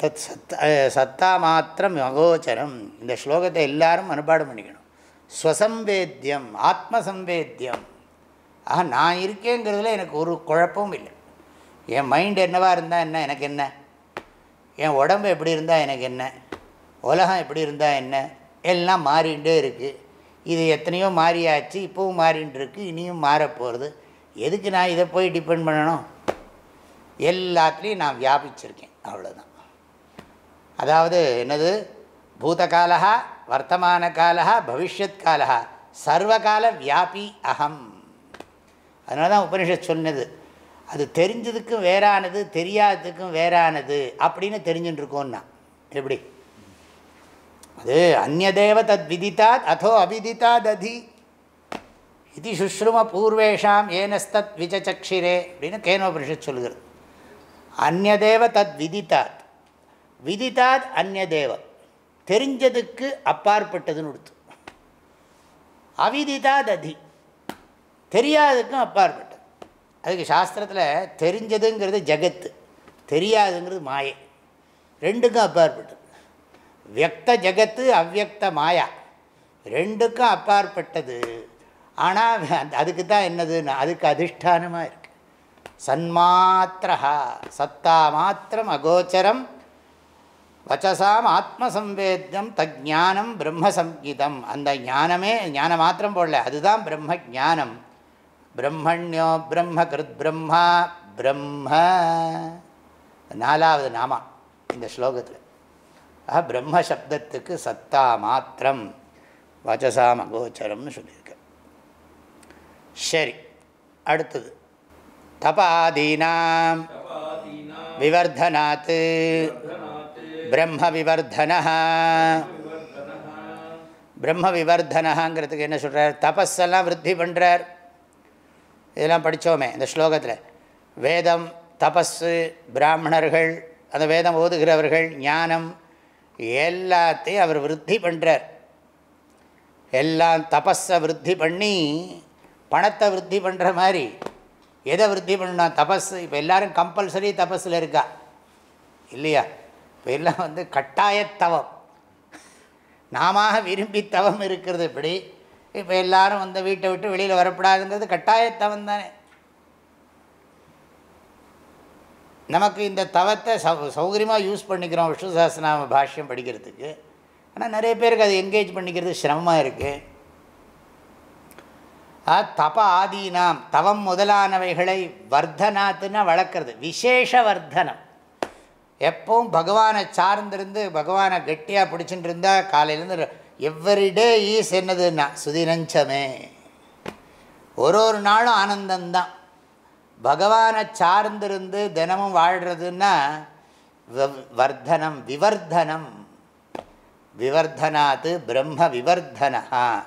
தத் சத் சத்தா மாத்திரம் அகோச்சரம் இந்த ஸ்லோகத்தை எல்லாரும் மனப்பாடம் பண்ணிக்கணும். ஸ்வசம்வேத்தியம் ஆத்மசம்வேத்தியம் ஆக நான் இருக்கேங்கிறதுல எனக்கு ஒரு குழப்பமும் இல்லை. என் மைண்ட் என்னவாக இருந்தால் என்ன எனக்கு என்ன? என் உடம்பு எப்படி இருந்தால் எனக்கு என்ன? உலகம் எப்படி இருந்தால் என்ன? எல்லாம் மாறிகிட்டே இருக்குது இது எத்தனையோ மாறியாச்சு இப்போவும் மாறின்னு இருக்கு இனியும் மாறப்போகிறது எதுக்கு நான் இதை போய் டிபெண்ட் பண்ணணும்? எல்லாத்துலேயும் நான் வியாபிச்சிருக்கேன் அவ்வளோதான் அதாவது என்னது? பூதகாலா வர்த்தமான காலா பவிஷ்யத் காலா சர்வகால வியாபி அகம். அதனால தான் உபனிஷத் சொன்னது அது தெரிஞ்சதுக்கும் வேறானது தெரியாததுக்கும் வேறானது அப்படின்னு தெரிஞ்சுட்டுருக்கோன்னா எப்படி? அது அந்நதேவ தத் விதித்தாத் அதோ அவிதித்தாத். அதி இது சுஷ்ரும பூர்வேஷாம் ஏனஸ்தத் விஜச்சக்ஷிரே அப்படின்னு கேனோபனிஷத் சொல்கிறது அந்நதேவ தத் விதித்தாத் விதித்தாத் அந்நதேவ. தெரிஞ்சதுக்கு அப்பாற்பட்டதுன்னு கொடுத்து. அவிதிதாத் அதி தெரியாததுக்கும் அப்பாற்பட்டது. அதுக்கு சாஸ்திரத்தில் தெரிஞ்சதுங்கிறது ஜகத்து தெரியாதுங்கிறது மாயை. ரெண்டுக்கும் அப்பாற்பட்டது வியக்த ஜகத்து அவ்வக்த மாயா. ரெண்டுக்கும் அப்பாற்பட்டது. ஆனால் அதுக்கு தான் என்னதுன்னா அதுக்கு அதிஷ்டானமாக இருக்குது சன்மாத்திரா சத்தா மாத்திரம் அகோச்சரம் வச்சசாம் ஆத்மசம்வேத்தியம் தஜானம் பிரம்மசங்கீதம் அந்த ஞானமே ஞான மாத்திரம் போடல அதுதான் பிரம்ம ஜானம் பிரம்மண்யோ பிரம்ம கிருத் பிரம்மா. பிரம்ம நாலாவது நாமா இந்த ஸ்லோகத்தில். ஆஹா பிரம்ம சப்தத்துக்கு சத்தா மாத்திரம். வச்சசாம் அகோச்சரம்னு சொல்லியிருக்க. சரி அடுத்தது. தபாதீனாம். விவர்தனாத் பிரம்ம விவர்தன பிரம்ம விவர்தனங்கிறதுக்கு என்ன சொல்கிறார் தபஸெல்லாம் விருத்தி பண்ணுறார் இதெல்லாம் படித்தோமே இந்த ஸ்லோகத்தில். வேதம் தபஸு பிராமணர்கள் அந்த வேதம் ஓதுகிறவர்கள் ஞானம் எல்லாத்தையும் அவர் விருத்தி பண்ணுறார் எல்லாம் தபஸை விருத்தி பண்ணி பணத்தை விருத்தி பண்ணுற மாதிரி. எதை விருத்தி பண்ணா தபஸ் இப்போ எல்லோரும் கம்பல்சரி தபஸில் இருக்கா? இல்லையா? இப்போ எல்லாம் வந்து கட்டாயத்தவம் நாம விரும்பி தவம் இருக்கிறது இப்படி இப்போ எல்லாரும் வந்து வீட்டை விட்டு வெளியில் வரப்படாதுங்கிறது கட்டாயத்தவன் தானே. நமக்கு இந்த தவத்தை சௌ சௌகரியமாக யூஸ் பண்ணிக்கிறோம் விஷ்ணு சாஸ்திரநாம பாஷ்யம் படிக்கிறதுக்கு. ஆனால் நிறைய பேருக்கு அதை என்கேஜ் பண்ணிக்கிறது சிரமமாக இருக்குது ஆ தப ஆதீனாம் தவம் முதலானவைகளை வர்த்தனாத்துன்னா வளர்க்குறது. விசேஷ வர்த்தனம். எப்பவும் பகவானை சார்ந்திருந்து பகவானை கெட்டியாக பிடிச்சிட்டு இருந்தால் காலையிலேருந்து எவ்வரிடே ஈஸ் என்னதுன்னா சுதினஞ்சமே. ஒரு ஒரு நாளும் ஆனந்தந்தான். பகவானை சார்ந்திருந்து தினமும் வாழ்கிறதுன்னா வ- வர்தனம் விவர்தனம் விவர்தனாத்து பிரம்ம விவர்தனா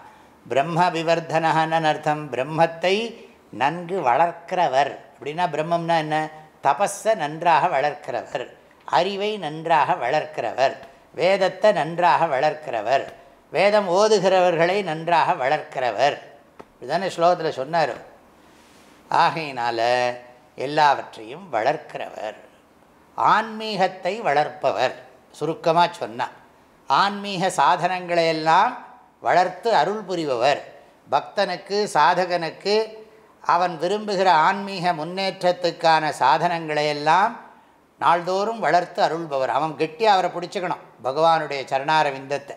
பிரம்ம விவர்தனன்னு அர்த்தம்? பிரம்மத்தை நன்கு வளர்க்கிறவர். அப்படின்னா பிரம்மம்னா என்ன? தபஸை நன்றாக வளர்க்கிறவர். அறிவை நன்றாக வளர்க்கிறவர். வேதத்தை நன்றாக வளர்க்கிறவர். வேதம் ஓதுகிறவர்களை நன்றாக வளர்க்கிறவர். இதுதானே ஸ்லோகத்தில் சொன்னார். ஆகையினால் எல்லாவற்றையும் வளர்க்கிறவர். ஆன்மீகத்தை வளர்ப்பவர். சுருக்கமாக சொன்னார் ஆன்மீக சாதனங்களை எல்லாம் வளர்த்து அருள் புரிபவர். பக்தனுக்கு சாதகனுக்கு அவன் விரும்புகிற ஆன்மீக முன்னேற்றத்துக்கான சாதனங்களை எல்லாம் நாள்தோறும் வளர்த்து அருள்பவர். அவன் கெட்டி அவரை பிடிச்சிக்கணும். பகவானுடைய சரணார விந்தத்தை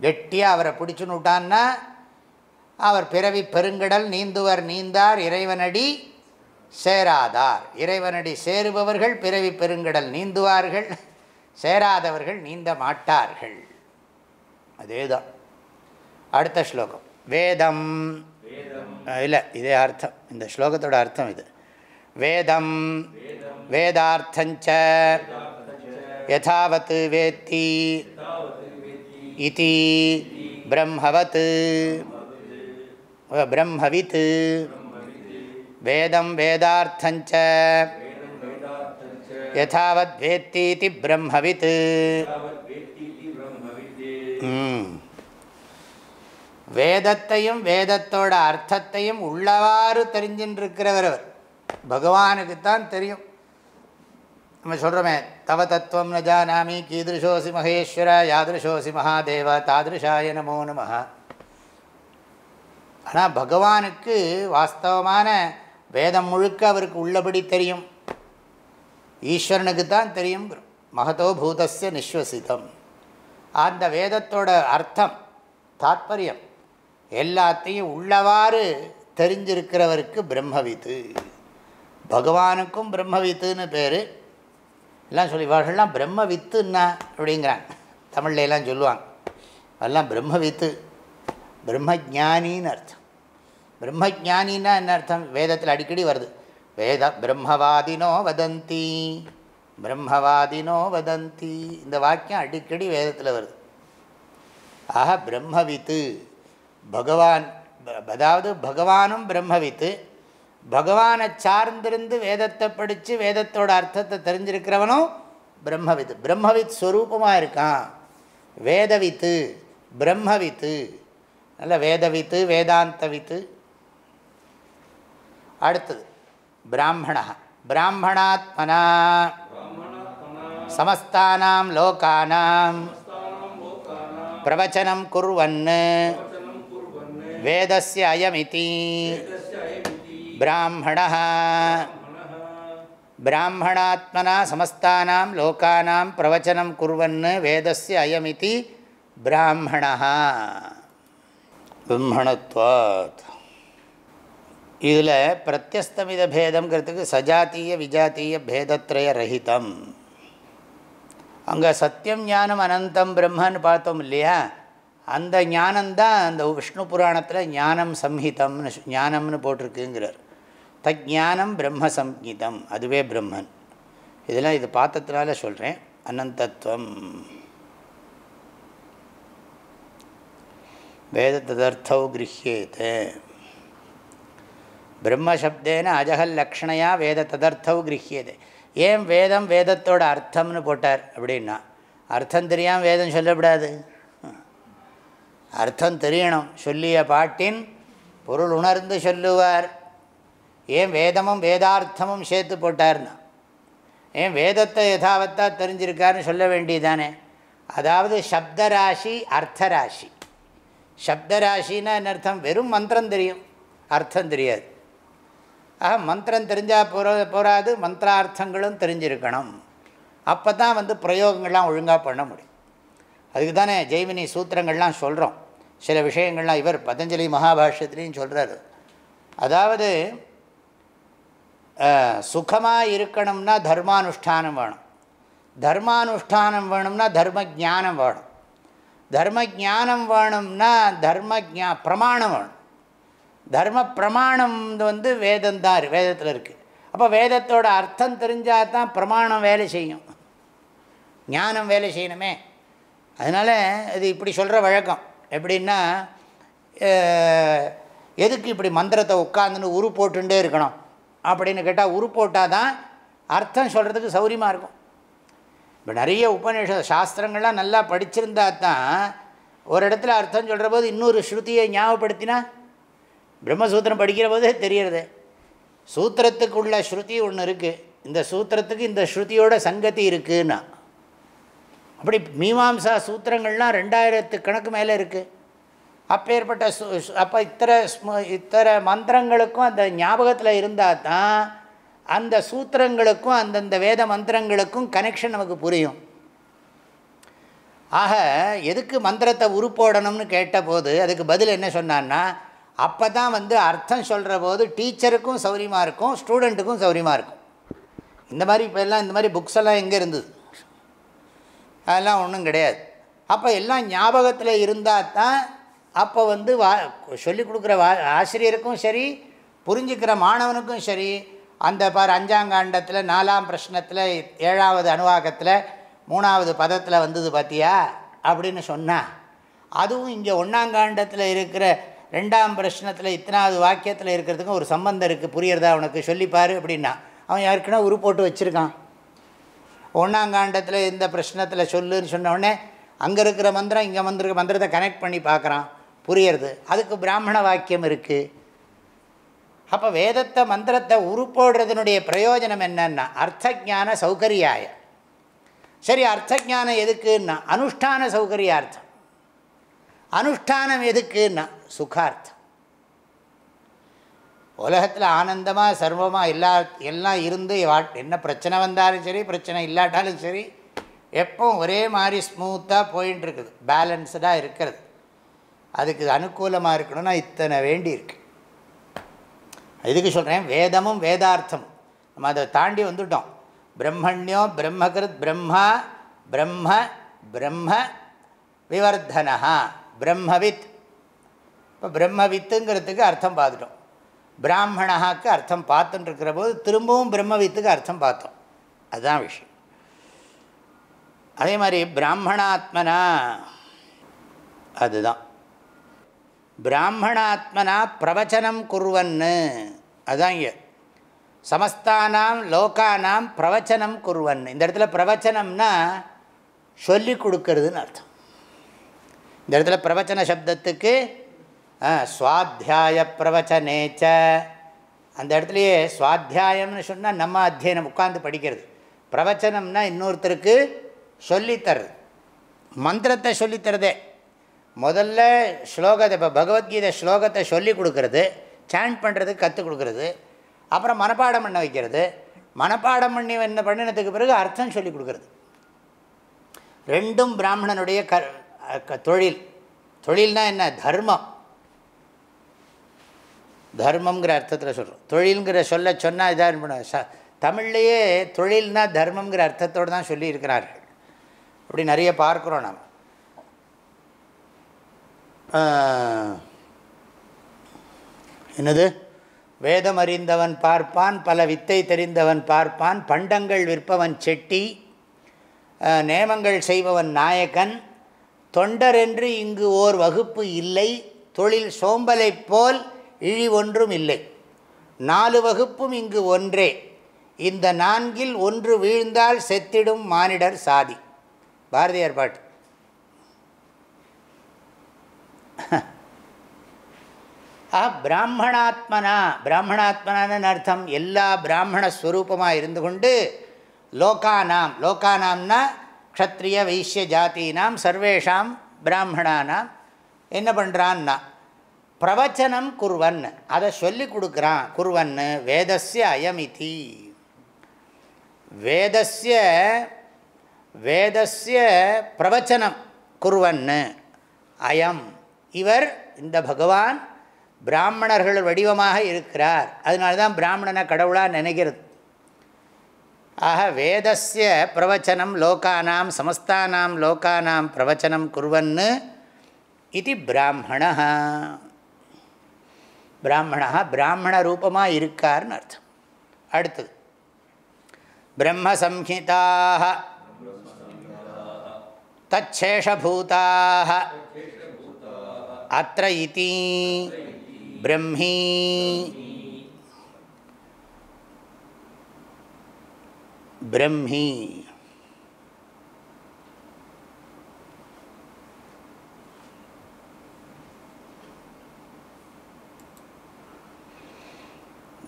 கெட்டியாக அவரை பிடிச்சுன்னு விட்டான்னா அவர் பிறவி பெருங்கடல் நீந்துவர் நீந்தார் இறைவனடி சேராதார். இறைவனடி சேருபவர்கள் பிறவி பெருங்கடல் நீந்துவார்கள் சேராதவர்கள் நீந்த மாட்டார்கள். அதேதான். அடுத்த ஸ்லோகம். வேதம். இல்லை இதே அர்த்தம். இந்த ஸ்லோகத்தோட அர்த்தம் இது. வேதம். வேதார்த்தஞ்ச. யதாவத் வேத்தி. इति பிரம்மவத் பிரம்மவித் வேதம் வேதார்த்தஞ்ச யதாவத் வேத்தீதி பிரம்மவித் வேதத்தையும் வேதத்தோட அர்த்தத்தையும் உள்ளவாறு தெரிஞ்சுட்டு இருக்கிறவர் அவர். பகவானுக்குத்தான் தெரியும். நம்ம சொல்கிறோமே தவ தத்துவம் ந ஜானாமி கீதிருஷோசி மகேஸ்வர யாதிருஷோசி மகாதேவ தாதிருஷாய நமோ நம ஆனால் பகவானுக்கு வாஸ்தவமான வேதம் முழுக்க அவருக்கு உள்ளபடி தெரியும். ஈஸ்வரனுக்கு தான் தெரியும். மகதோ பூதஸ்ய நிஸ்வசிதம். அந்த வேதத்தோட அர்த்தம் தாத்பரியம் எல்லாத்தையும் உள்ளவாறு தெரிஞ்சிருக்கிறவருக்கு பிரம்மவித்து. பகவானுக்கும் பிரம்மவித்துன்னு பேர். எல்லாம் சொல்லி இவர்கள்லாம் பிரம்மவித்துன்னா அப்படிங்கிறாங்க தமிழ்ல எல்லாம் சொல்லுவாங்க. அதெல்லாம் பிரம்மவித்து பிரம்மஜானின்னு அர்த்தம். பிரம்மஜானின்னா என்ன அர்த்தம்? வேதத்தில் அடிக்கடி வருது. வேத பிரம்மவாதினோ வதந்தி பிரம்மவாதினோ வதந்தி. இந்த வாக்கியம் அடிக்கடி வேதத்தில் வருது. ஆக பிரம்மவித்து பகவான் அதாவது பகவானும் பிரம்மவித்து பகவானை சார்ந்திருந்து வேதத்தை படித்து வேதத்தோட அர்த்தத்தை தெரிஞ்சிருக்கிறவனும் பிரம்மவித் பிரம்மவித் ஸ்வரூபமாக இருக்கான். வேதவித்து பிரம்மவித்து. நல்ல வேதவித்து வேதாந்தவித்து. அடுத்தது பிராமண பிராமணாத்மனா. சமஸ்தானாம் லோகானாம். பிரவச்சனம் குர்வன் வேதஸ்ய அயமிதி. பிராமணः பிராமணாத்மனா சமஸ்தானாம் லோகானாம் பிரவச்சனம் குர்வன் வேதஸ்ய அயமிதி பிராமணः பிரம்மணத்வாத் இதில் பிரத்யஸ்தமித பேதங்கிறதுக்கு சஜாத்திய விஜாத்திய பேதத்ரய ரஹிதம் அங்கே சத்தியம் ஞானம் அனந்தம் பிரம்மன்னு பார்த்தோம் இல்லையா அந்த ஞானம்தான் அந்த விஷ்ணு புராணத்தில் ஞானம் சம்ஹிதம்னு ஞானம்னு போட்டிருக்குங்கிறார்। தஜானம் பிரம்ம சங்கீதம் அதுவே பிரம்மன். இதெல்லாம் இது பார்த்ததுனால சொல்கிறேன் அனந்தத்துவம். வேதத்ததர்த்தௌ கிரஹியேதே. பிரம்மசப்தேன அஜகல் லக்ஷணையா வேத ததர்த்தௌ கிரஹியதே. ஏன் வேதம் வேதத்தோட அர்த்தம்னு போட்டார் அப்படின்னா அர்த்தம் தெரியாமல் வேதம் சொல்லக்கூடாது அர்த்தம் தெரியணும். சொல்லிய பாட்டின் பொருள் உணர்ந்து சொல்லுவார். ஏன் வேதமும் வேதார்த்தமும் சேர்த்து போட்டார்னா? ஏன் வேதத்தை யதாவத்தா தெரிஞ்சிருக்காருன்னு சொல்ல வேண்டியதானே? அதாவது சப்தராசி அர்த்தராசி. சப்தராசின்னா என்ன அர்த்தம்? வெறும் மந்திரம் தெரியும். அர்த்தம் தெரியாது. ஆக மந்திரம் தெரிஞ்சால் போற போகாது மந்திரார்த்தங்களும் தெரிஞ்சிருக்கணும். அப்போ தான் வந்து பிரயோகங்கள்லாம் ஒழுங்காக பண்ண முடியும். அதுக்கு தானே ஜெய்மினி சூத்திரங்கள்லாம் சொல்கிறோம் சில விஷயங்கள்லாம் இவர் பதஞ்சலி மகாபாஷ்யத்துலேயும் சொல்கிறாரு அதாவது சுகமாக இருக்கணும்னா தர்மானுஷ்டானம் வேணும். தர்மானுஷ்டானம் வேணும்னா தர்ம ஜானம் வேணும். தர்ம ஜானம் வேணும்னா தர்ம ஜா பிரமாணம் வேணும். தர்ம பிரமாணம் வந்து வேதம் தான் வேதத்தில் இருக்குது அப்போ வேதத்தோட அர்த்தம் தெரிஞ்சால் தான் பிரமாணம் வேலை செய்யும். ஞானம் வேலை செய்யணுமே. அதனால் இது இப்படி சொல்கிற வழக்கம். எப்படின்னா எதுக்கு இப்படி மந்திரத்தை உட்காந்துன்னு உரு போட்டுட்டே இருக்கணும்? அப்படின்னு கேட்டால் உரு போட்டால் தான் அர்த்தம் சொல்கிறதுக்கு சௌரியமாக இருக்கும். இப்போ நிறைய உபநிஷ சாஸ்திரங்கள்லாம் நல்லா படிச்சிருந்தா தான் ஒரு இடத்துல அர்த்தம் சொல்கிற போது இன்னொரு ஸ்ருதியை ஞாபகப்படுத்தினா பிரம்மசூத்திரம் படிக்கிற போதே தெரியறது. சூத்திரத்துக்குள்ள ஸ்ருதி ஒன்று இருக்குது இந்த சூத்திரத்துக்கு இந்த ஸ்ருதியோட சங்கதி இருக்குன்னா. அப்படி மீமாம்சா சூத்திரங்கள்லாம் ரெண்டாயிரத்து கணக்கு மேலே இருக்குது அப்பேற்பட்ட சு அப்போ இத்தனை இத்தனை மந்திரங்களுக்கும் அந்த ஞாபகத்தில் இருந்தால் தான் அந்த சூத்திரங்களுக்கும் அந்தந்த வேத மந்திரங்களுக்கும் கனெக்ஷன் நமக்கு புரியும். ஆக எதுக்கு மந்திரத்தை உருப்போடணும்னு கேட்டபோது அதுக்கு பதில் என்ன சொன்னான்னா அப்போ தான் வந்து அர்த்தம் சொல்கிற போது டீச்சருக்கும் சௌரியமாக இருக்கும் ஸ்டூடெண்ட்டுக்கும் சௌரியமாக இருக்கும். இந்த மாதிரி இப்போ எல்லாம் இந்த மாதிரி புக்ஸ் எல்லாம் எங்கே இருந்தது? அதெல்லாம் ஒன்றும் கிடையாது. அப்போ எல்லாம் ஞாபகத்தில் இருந்தால் தான் அப்போ வந்து வா சொல்லிக் கொடுக்குற வா ஆசிரியருக்கும் சரி புரிஞ்சுக்கிற மாணவனுக்கும் சரி அந்த பார் அஞ்சாங்காண்டத்தில் நாலாம் பிரஷ்னத்தில் ஏழாவது அணுவாக்கத்தில் மூணாவது பதத்தில் வந்தது பார்த்தியா அப்படின்னு சொன்னால் அதுவும் இங்கே ஒன்றாங்காண்டத்தில் இருக்கிற ரெண்டாம் பிரஷ்னத்தில் இத்தனாவது வாக்கியத்தில் இருக்கிறதுக்கும் ஒரு சம்பந்தம் இருக்குது புரியறதா அவனுக்கு சொல்லிப்பார் அப்படின்னா. அவன் யாருக்குன்னா உரு போட்டு வச்சுருக்கான். ஒன்றாங்காண்டத்தில் இந்த பிரச்சனத்தில் சொல்லுன்னு சொன்ன உடனே அங்கே இருக்கிற மந்திரம் இங்கே வந்திருக்க மந்திரத்தை கனெக்ட் பண்ணி பார்க்குறான். புரியறது. அதுக்கு பிராமண வாக்கியம் இருக்குது அப்போ வேதத்தை மந்திரத்தை உருப்போடுறதுனுடைய பிரயோஜனம் என்னன்னா அர்த்தஜான சௌகரியாய. சரி அர்த்தஜானம் எதுக்குன்னா அனுஷ்டான சௌகரியார்த்தம். அனுஷ்டானம் எதுக்குன்னா சுகார்த்தம். உலகத்தில் ஆனந்தமாக சர்வமாக எல்லா எல்லாம் இருந்து என்ன பிரச்சனை வந்தாலும் சரி பிரச்சனை இல்லாட்டாலும் சரி எப்பவும் ஒரே மாதிரி ஸ்மூத்தாக போயின்னு இருக்குது பேலன்ஸ்டாக இருக்கிறது. அதுக்கு அனுகூலமாக இருக்கணும்னா இத்தனை வேண்டியிருக்கு. இதுக்கு சொல்கிறேன் வேதமும் வேதார்த்தமும். நம்ம அதை தாண்டி வந்துட்டோம். பிரம்மண்யோ பிரம்மகிருத் பிரம்மா பிரம்ம பிரம்ம விவர்தனா பிரம்மவித். இப்போ பிரம்மவித்துங்கிறதுக்கு அர்த்தம் பார்த்துட்டோம். பிராமணாக்கு அர்த்தம் பார்த்துட்டுருக்கிற போது திரும்பவும் பிரம்மவித்துக்கு அர்த்தம் பார்த்தோம். அதுதான் விஷயம். அதே மாதிரி பிராமணாத்மனா அதுதான். பிராமணாத்மனா பிரவச்சனம் குருவன்னு. அதுதான் இங்கே. சமஸ்தானாம் லோக்கானாம் பிரவச்சனம் குருவன் இந்த இடத்துல பிரவச்சனம்னா சொல்லி கொடுக்கறதுன்னு அர்த்தம். இந்த இடத்துல பிரவச்சன சப்தத்துக்கு சுவாத்தியாய பிரவச்சனேச்ச. அந்த இடத்துலையே சுவாத்தியாயம்னு சொன்னால் நம்ம அத்தியனம் உட்காந்து படிக்கிறது. பிரவச்சனம்னா இன்னொருத்தருக்கு சொல்லித்தர்றது மந்திரத்தை சொல்லித்தரதே முதல்ல ஸ்லோகத்தை இப்போ பகவத்கீதை ஸ்லோகத்தை சொல்லி கொடுக்கறது சாண்ட் பண்ணுறதுக்கு கற்றுக் கொடுக்குறது அப்புறம் மனப்பாடம் பண்ண வைக்கிறது. மனப்பாடம் பண்ணி என்ன பண்ணினதுக்கு பிறகு அர்த்தம் சொல்லி கொடுக்குறது. ரெண்டும் பிராமணனுடைய க தொழில். தொழில்னால் என்ன? தர்மம். தர்மங்கிற அர்த்தத்தில் சொல்கிறோம் தொழில்ங்கிற சொல்ல சொன்னால் இதாக பண்ணுவோம் ச தமிழ்லேயே தொழில்னா தர்மங்கிற அர்த்தத்தோடு தான் சொல்லியிருக்கிறார்கள். அப்படி நிறைய பார்க்குறோம் நாம். என்னது? வேதம் அறிந்தவன் பார்ப்பான் பல வித்தை தெரிந்தவன் பார்ப்பான் பண்டங்கள் விற்பவன் செட்டி நேமங்கள் செய்பவன் நாயக்கன் தொண்டரென்று இங்கு ஓர் வகுப்பு இல்லை தொழில் சோம்பலைப் போல் இழி ஒன்றும் இல்லை. நாலு வகுப்பும் இங்கு ஒன்றே. இந்த நான்கில் ஒன்று வீழ்ந்தால் செத்திடும் மானிடர் சாதி. பாரதியார் பாட்டு. ஆ பிராமணாத்மனா. பிராமணாத்மனான்னு அர்த்தம் எல்லா பிராமண ஸ்வரூபமாக இருந்து கொண்டு லோகானாம். லோகானாம்னா க்ஷத்ரிய வைசிய ஜாத்தீனாம் சர்வேஷாம் பிராமணானாம். என்ன பண்ணுறான்னா பிரவச்சனம் குருவன். அதை சொல்லி கொடுக்குறான். குருவன்னு வேதஸ்ய அயமிதி. வேதஸ்ய வேதஸ்ய பிரவச்சனம் குருவன்னு. அயம். இவர் இந்த பகவான் பிராமணர்கள் வடிவமாக இருக்கிறார். அதனால தான் பிராமணனை கடவுளாக நினைக்கிறது. ஆக வேதஸ்ய பிரவச்சனம் லோக்கானாம் சமஸ்தானாம் லோக்கானாம் பிரவச்சனம் குருவன்னு இது பிராமண பிராமணா பிராமண ரூபமாக இருக்கார்னு அர்த்தம். அடுத்தது. பிரம்மசம்ஹிதாக தச்சேஷபூதாக அத்த இதி பிரம்மி பிரம்மி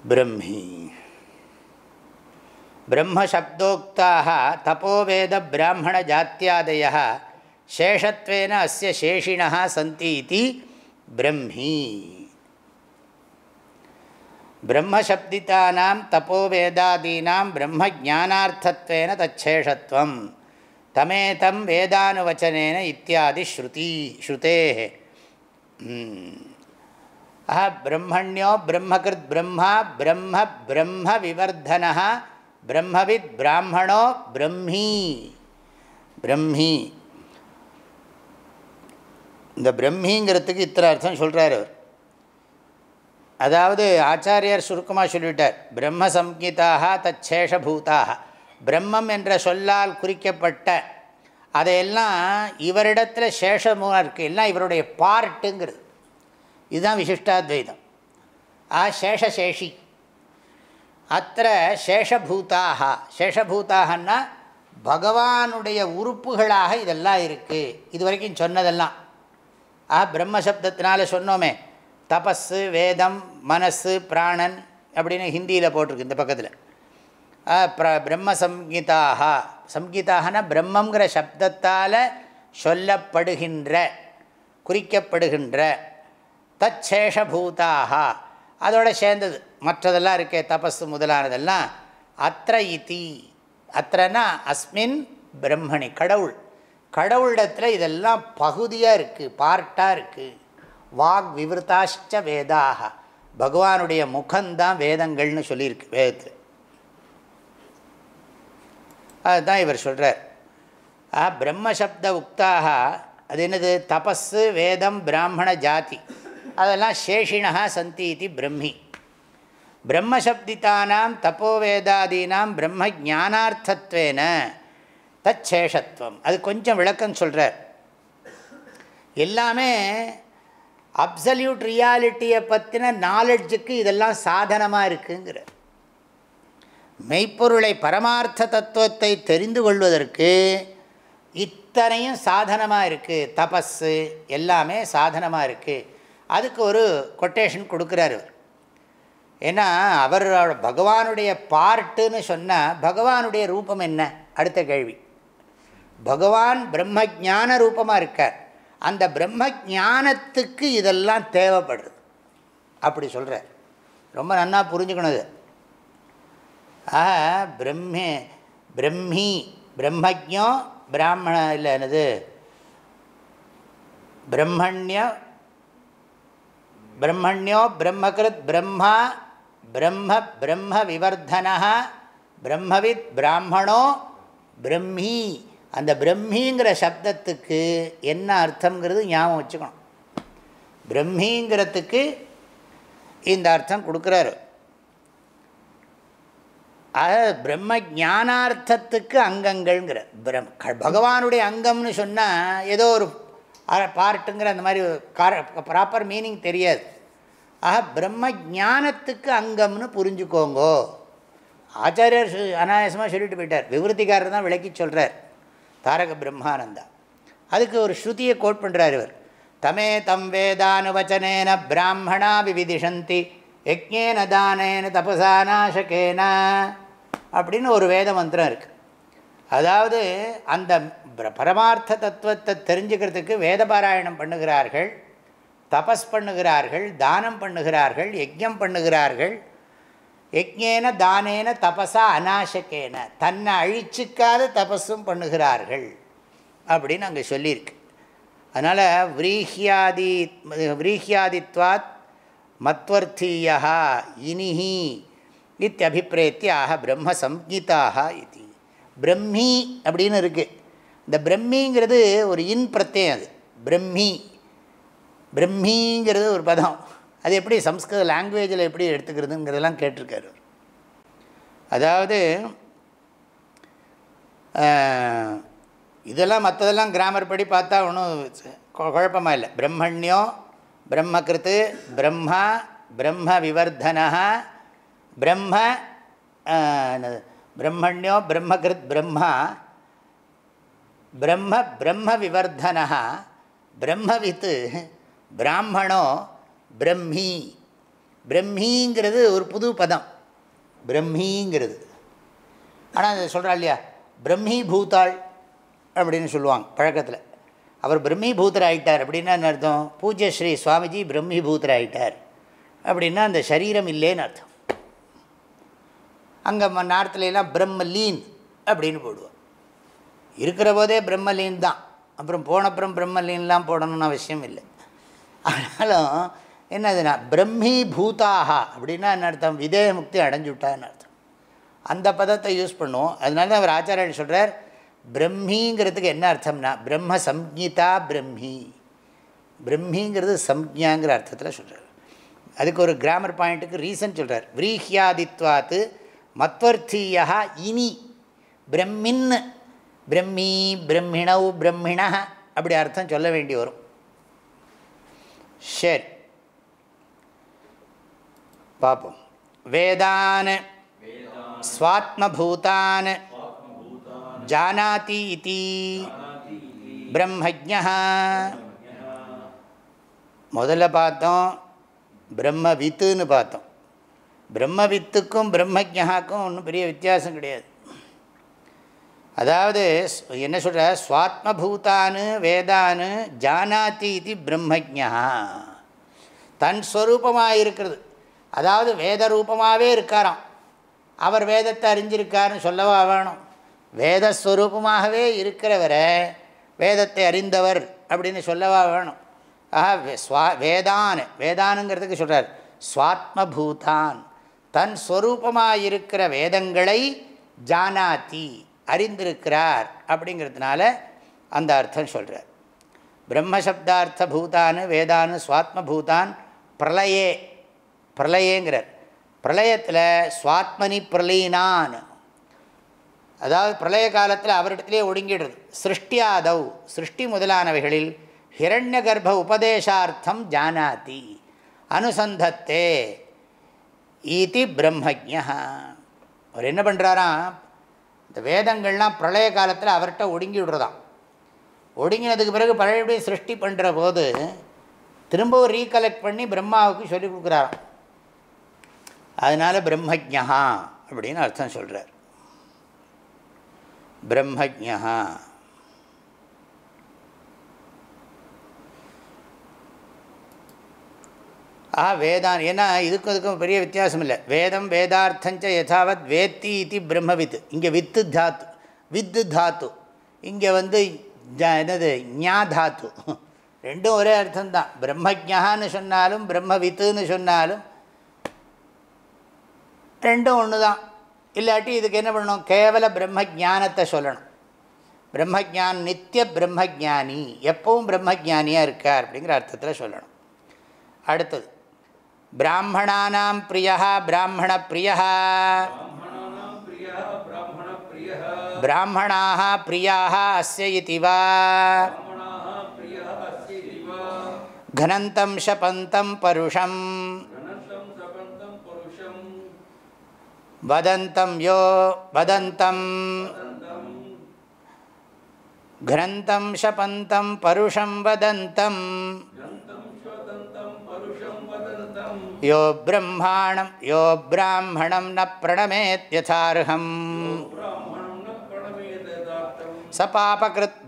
பிரம்மி பிரம்மசப்தோக்தாக தபோவேத பிராமண ஜாத்தியாதய சேஷத்வேன அஸ்ய சேஷிணः சந்தி இதி பிரம்மி பிரம்மசப்திதானாம் தபோவேதாதீனாம் பிரம்மஜானார்த்தத்வேன தச்சேஷத்வம் தமேதம் வேதானுவச்சனேன இத்தியாதி ஸ்ருதி ஸ்ருதே ஆஹ பிரம்மண்யோ பிரம்மகிருத் பிரம்மா பிரம்ம பிரம்ம விவர்தன பிரம்மவித் பிராமணோ பிரம்மி பிரம்மி இந்த பிரம்மிங்கிறதுக்கு இத்தனை அர்த்தம் சொல்கிறார் அவர். அதாவது ஆச்சாரியார் சுருக்கமாக சொல்லிவிட்டார் பிரம்ம சம்ஹிதாக தச்சேஷபூதாக பிரம்மம் என்ற சொல்லால் குறிக்கப்பட்ட அதையெல்லாம் இவரிடத்தில் சேஷமாக இருக்குது எல்லாம் இவருடைய பார்ட்டுங்கிறது. இதுதான் விசிஷ்டாத்வைதம். ஆ சேஷசேஷி. அத்த சேஷபூதாக சேஷபூதாகன்னா பகவானுடைய உறுப்புகளாக இதெல்லாம் இருக்குது இது வரைக்கும் சொன்னதெல்லாம். ஆ பிரம்மசப்தத்தினால சொன்னோமே தபஸு வேதம் மனசு பிராணன் அப்படின்னு ஹிந்தியில் போட்டிருக்கு இந்த பக்கத்தில் பிர பிரம்ம சம்ஹிதாக சம்ஹிதாகனா பிரம்மங்கிற சப்தத்தால் சொல்லப்படுகின்ற குறிக்கப்படுகின்ற தச்சேஷபூதாக அதோட சேர்ந்தது மற்றதெல்லாம் இருக்கே தபஸு முதலானதெல்லாம் அத்த இத்தி அத்தனா அஸ்மின் பிரம்மணி கடவுள் கடவுளிடத்தில் இதெல்லாம் பகுதியாக இருக்குது பார்ட்டாக இருக்குது வாக் விவருத்தாஷ்ட வேதாக. பகவானுடைய முகம்தான் வேதங்கள்னு சொல்லியிருக்கு வேதத்தில். அதுதான் இவர் சொல்கிறார் பிரம்மசப்த உக்தாக. அது என்னது? தபஸு வேதம் பிராமண ஜாதி. அதெல்லாம் சேஷிணா சந்தி இது பிரம்மி பிரம்மசப்தித்தானாம் தப்போவேதாதீனாம் பிரம்ம ஜானார்த்தத்வேன தச்சேஷத்துவம் அது கொஞ்சம் விளக்கம் சொல்கிறார் எல்லாமே அப்சல்யூட் ரியாலிட்டியை பற்றின நாலெட்ஜுக்கு இதெல்லாம் சாதனமாக இருக்குங்கிற மெய்ப்பொருளை பரமார்த்த தத்துவத்தை தெரிந்து கொள்வதற்கு இத்தனையும் சாதனமாக இருக்குது தபஸு எல்லாமே சாதனமாக இருக்குது அதுக்கு ஒரு கொட்டேஷன் கொடுக்குறாரு அவர் ஏன்னா அவரோட பகவானுடைய பார்ட்டுன்னு சொன்னால் பகவானுடைய ரூபம் என்ன? அடுத்த கேள்வி. பகவான் பிரம்ம ஜான ரூபமாக இருக்கார். அந்த பிரம்ம ஜானத்துக்கு இதெல்லாம் தேவைப்படுது. அப்படி சொல்கிறார் ரொம்ப நன்னா புரிஞ்சுக்கணும் இது. ஆஹா பிரம்மே பிரம்மி பிரம்மஜோ பிராமண இல்லை என்னது? பிரம்மண்ய பிரம்மண்யோ பிரம்மகிருத் பிரம்மா பிரம்ம பிரம்ம விவர்தனா பிரம்மவித் பிராமணோ பிரம்மி. அந்த பிரம்மிங்கிற சப்தத்துக்கு என்ன அர்த்தங்கிறது ஞாபகம் வச்சுக்கணும். பிரம்மிங்கிறதுக்கு இந்த அர்த்தம் கொடுக்குறாரு. ஆக பிரம்ம ஞானார்த்தத்துக்கு அங்கங்கள்ங்கிற பிரம் பகவானுடைய அங்கம்னு சொன்னால் ஏதோ ஒரு பார்ட்டுங்கிற அந்த மாதிரி ப்ராப்பர் மீனிங் தெரியாது. ஆக பிரம்ம ஞானத்துக்கு அங்கம்னு புரிஞ்சுக்கோங்கோ. ஆச்சாரியர் அனாயாசமாக சொல்லிட்டு போயிட்டார். விவருத்திக்காரர் தான் விளக்கி சொல்கிறார் தாரக பிரம்மானந்தா. அதுக்கு ஒரு ஸ்ருதியை கோட் பண்ணுறார் இவர். தமே தம் வேதானுவச்சனேன பிராமணா விவிதிஷந்தி யக்ஞேன தானேன தபசாநாசகேன அப்படின்னு ஒரு வேத மந்திரம் இருக்குது அதாவது அந்த பரமார்த்த தத்துவத்தை தெரிஞ்சுக்கிறதுக்கு வேத பாராயணம் பண்ணுகிறார்கள் தபஸ் பண்ணுகிறார்கள் தானம் பண்ணுகிறார்கள் யஜ்யம் பண்ணுகிறார்கள் யஜ்ஞேன தானேன தபசா அநாசக்கேன தன்னை அழிச்சிக்காத தபஸும் பண்ணுகிறார்கள் அப்படின்னு அங்கே சொல்லியிருக்கு. அதனால் விரீஹியாதி விரீஹியாதித்வாத் மத்வர்த்தீயா இனிஹி இத்தியபிப்பிரேத்திய ஆக பிரம்ம சம்ஹிதாக இது. பிரம்மி அப்படின்னு இருக்குது இந்த பிரம்மிங்கிறது ஒரு இன் பிரத்யம் அது. பிரம்மி. பிரம்மிங்கிறது ஒரு பதம். அது எப்படி சம்ஸ்கிருத லாங்குவேஜில் எப்படி எடுத்துக்கிறதுங்கிறதெல்லாம் கேட்டிருக்காரு அதாவது இதெல்லாம் மற்றதெல்லாம் கிராமர் படி பார்த்தா ஒன்றும் குழப்பமாக இல்லை. பிரம்மண்யோ பிரம்மகிருத்து பிரம்மா பிரம்ம விவர்தனா பிரம்ம பிரம்மண்யோ பிரம்மகிருத் பிரம்மா பிரம்ம பிரம்ம விவர்தனா பிரம்மவித்து பிராமணோ பிரம்மி. பிரம்மிங்கிறது ஒரு புது பதம். பிரம்மிங்கிறது. ஆனால் அதை சொல்கிறா இல்லையா? பிரம்மி பூத்தாள் அப்படின்னு சொல்லுவாங்க பழக்கத்தில். அவர் பிரம்மி பூத்தர் ஆகிட்டார் அப்படின்னா என்ன அர்த்தம்? பூஜ்ய ஸ்ரீ சுவாமிஜி பிரம்மி பூத்தர் ஆகிட்டார் அப்படின்னா அந்த சரீரம் இல்லைன்னு அர்த்தம். அங்கே நார்த்துலாம் பிரம்மலீன் அப்படின்னு போடுவோம். இருக்கிற போதே பிரம்மலீன் தான். அப்புறம் போனப்புறம் பிரம்மலீன்லாம் போடணும்னு அவசியம் இல்லை. ஆனாலும் என்னதுன்னா பிரம்மி பூதாக அப்படின்னா என்ன அர்த்தம்? விதேய முக்தி அடைஞ்சுட்டான்னு அர்த்தம். அந்த பதத்தை யூஸ் பண்ணுவோம். அதனால தான் அவர் ஆச்சாரியர் சொல்கிறார் பிரம்மிங்கிறதுக்கு என்ன அர்த்தம்னா பிரம்ம சம்ஹிதா பிரம்மி. பிரம்மிங்கிறது சம்ஜாங்கிற அர்த்தத்தில் சொல்கிறார் அதுக்கு ஒரு கிராமர் பாயிண்ட்டுக்கு ரீசன் சொல்கிறார் விரீஹியாதித்வாத்து மத்வர்த்தீயா இனி. பிரம்மின் பிரம்மி பிரம்மிணவ் பிரம்மிண அப்படி அர்த்தம் சொல்ல வேண்டி வரும். சரி. பார்ப்போம் வேதான் ஸ்வாத்மபூதான் ஜானாதி இதி பிரம்மஜா முதல்ல பார்த்தோம் பிரம்மவித்துன்னு பார்த்தோம் பிரம்மவித்துக்கும் பிரம்மஜாக்கும் ஒன்றும் பெரிய வித்தியாசம் கிடையாது அதாவது ஸ்- என்ன சொல்கிற ஸ்வாத்மபூதானு வேதானு ஜானாதி இது பிரம்மஜா தன் ஸ்வரூபமாக இருக்கிறது அதாவது வேத ரூபமாகவே இருக்காராம். அவர் வேதத்தை அறிஞ்சிருக்காருன்னு சொல்லவா வேணும். வேதஸ்வரூபமாகவே இருக்கிறவரை வேதத்தை அறிந்தவர் அப்படின்னு சொல்லவா வேணும். ஆஹா ஸ்வா வேதான் வேதானுங்கிறதுக்கு சொல்கிறார் சுவாத்மபூதான் தன் ஸ்வரூபமாக இருக்கிற வேதங்களை ஜானாதி அறிந்திருக்கிறார் அப்படிங்கிறதுனால அந்த அர்த்தம் சொல்கிறார் பிரம்மசப்தார்த்த பூதானு வேதானு சுவாத்மபூதான் பிரளயே பிரளயங்கிறார். பிரளயத்தில் சுவாத்மனி பிரலீனான் அதாவது பிரளய காலத்தில் அவரிடத்திலே ஒடுங்கிடுறது. சிருஷ்டியாதவ் சிருஷ்டி முதலானவைகளில் ஹிரண்ய கர்ப்ப உபதேசார்த்தம் ஜானாதி அனுசந்தத்தே ஈதி பிரம்மஜா அவர் என்ன பண்ணுறாராம் இந்த வேதங்கள்லாம் பிரளய காலத்தில் அவர்கிட்ட ஒடுங்கி விடுறதாம். ஒடுங்கினதுக்கு பிறகு பழையபடி சிருஷ்டி பண்ணுற போது திரும்பவும் ரீகலெக்ட் பண்ணி பிரம்மாவுக்கு சொல்லி கொடுக்குறாராம். அதனால் பிரம்மஜா அப்படின்னு அர்த்தம் சொல்கிறார் பிரம்மஜா ஆ வேதான். ஏன்னா இதுக்கும் அதுக்கும் பெரிய வித்தியாசம் இல்லை. வேதம் வேதார்த்தஞ்ச யதாவத் வேத்தி இது பிரம்மவித். இங்கே வித்து தாத்து. வித்து தாத்து. இங்கே வந்து என்னது? ஞா தாத்து. ரெண்டும் ஒரே அர்த்தம்தான். பிரம்மஜான்னு சொன்னாலும் பிரம்மவித்துன்னு சொன்னாலும் ரெண்டும் ஒன்று தான் இல்லாட்டி இதுக்கு என்ன பண்ணணும் கேவல பிரம்ம ஞானத்தை சொல்லணும் பிரம்மஜான் நித்திய பிரம்மஜானி எப்பவும் பிரம்மஜானியாக இருக்கார் அப்படிங்கிற அர்த்தத்தில் சொல்லணும் அடுத்தது பிராமணானாம் பிரியா பிராமண பிரியா ब्राह्मणानां प्रियः ब्राह्मणप्रियः பிராமணாக பிரியாக அஸ்ய இதி வா ब्राह्मणाः प्रियः वदन्तं यो वदन्तं घ्रन्थं शपन्तं परुषं वदन्तं यो ब्रह्माणं यो ब्राह्मणं न प्रणमेत्यथार्हम् स पापकृत्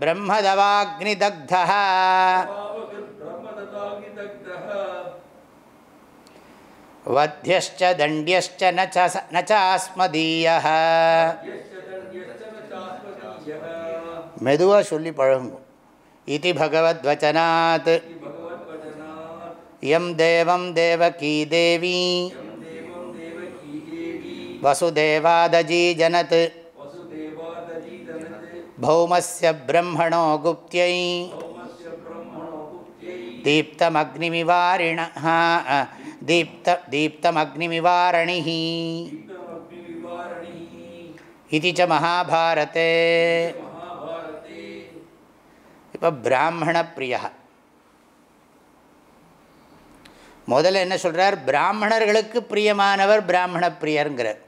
वध्यश्च दण्ड्यश्च न च न चास्मदीयः மெதுவாக சொல்லி பழங்கும் இது பகவத்வச்சனாத் எம் தேவம் தேவகீ தேவி वसुदेवादजीजनत् भौमस्य ब्रह्मणो गुप्त्यै தீப்தமக்னிமிவாரிண தீப்த தீப்தமக்னிமிவாரணிः இது ச மகாபாரதே இப்போ பிராமணப்பிரியா முதல்ல என்ன சொல்கிறார் பிராமணர்களுக்கு பிரியமானவர் பிராமண பிரியருங்கிறார்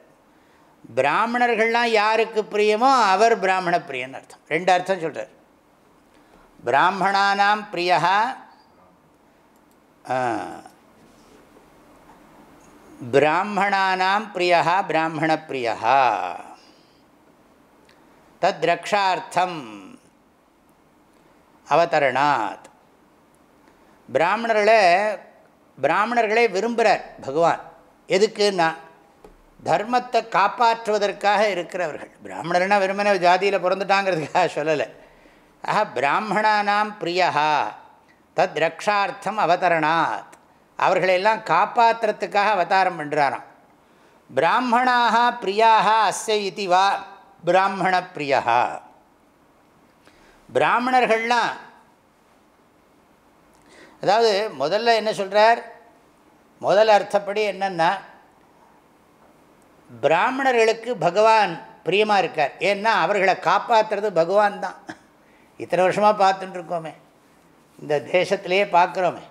பிராமணர்கள்லாம் யாருக்கு பிரியமோ அவர் பிராமண பிரியன் அர்த்தம். ரெண்டு அர்த்தம் சொல்கிறார் பிராமணானாம் பிரியா பிராமணானாம் பிரியா பிராமண பிரியா தத் ரக்ஷார்த்தம் அவதரணாத். பிராமணர்களை பிராமணர்களே விரும்புகிறார் பகவான். எதுக்குன்னா தர்மத்தை காப்பாற்றுவதற்காக இருக்கிறவர்கள். பிராமணர்னா வெறுமனே ஜாதியில் பிறந்துட்டாங்கிறதுக்காக சொல்லலை. ஆஹா பிராமணானாம் பிரியா தத் ரக்ஷார்த்தம் அவதரணாத். அவர்களெல்லாம் காப்பாற்றுறதுக்காக அவதாரம் பண்ணுறாராம் பிராமணாக பிரியாக அஸ்ய இது வா பிராமண பிரியா. பிராமணர்கள்லாம் அதாவது முதல்ல என்ன சொல்கிறார் முதல் அர்த்தப்படி என்னென்னா பிராமணர்களுக்கு பகவான் பிரியமாக இருக்கார். ஏன்னா அவர்களை காப்பாற்றுறது பகவான் தான். இத்தனை வருஷமாக பார்த்துட்டுருக்கோமே இந்த தேசத்திலேயே பார்க்குறோமே.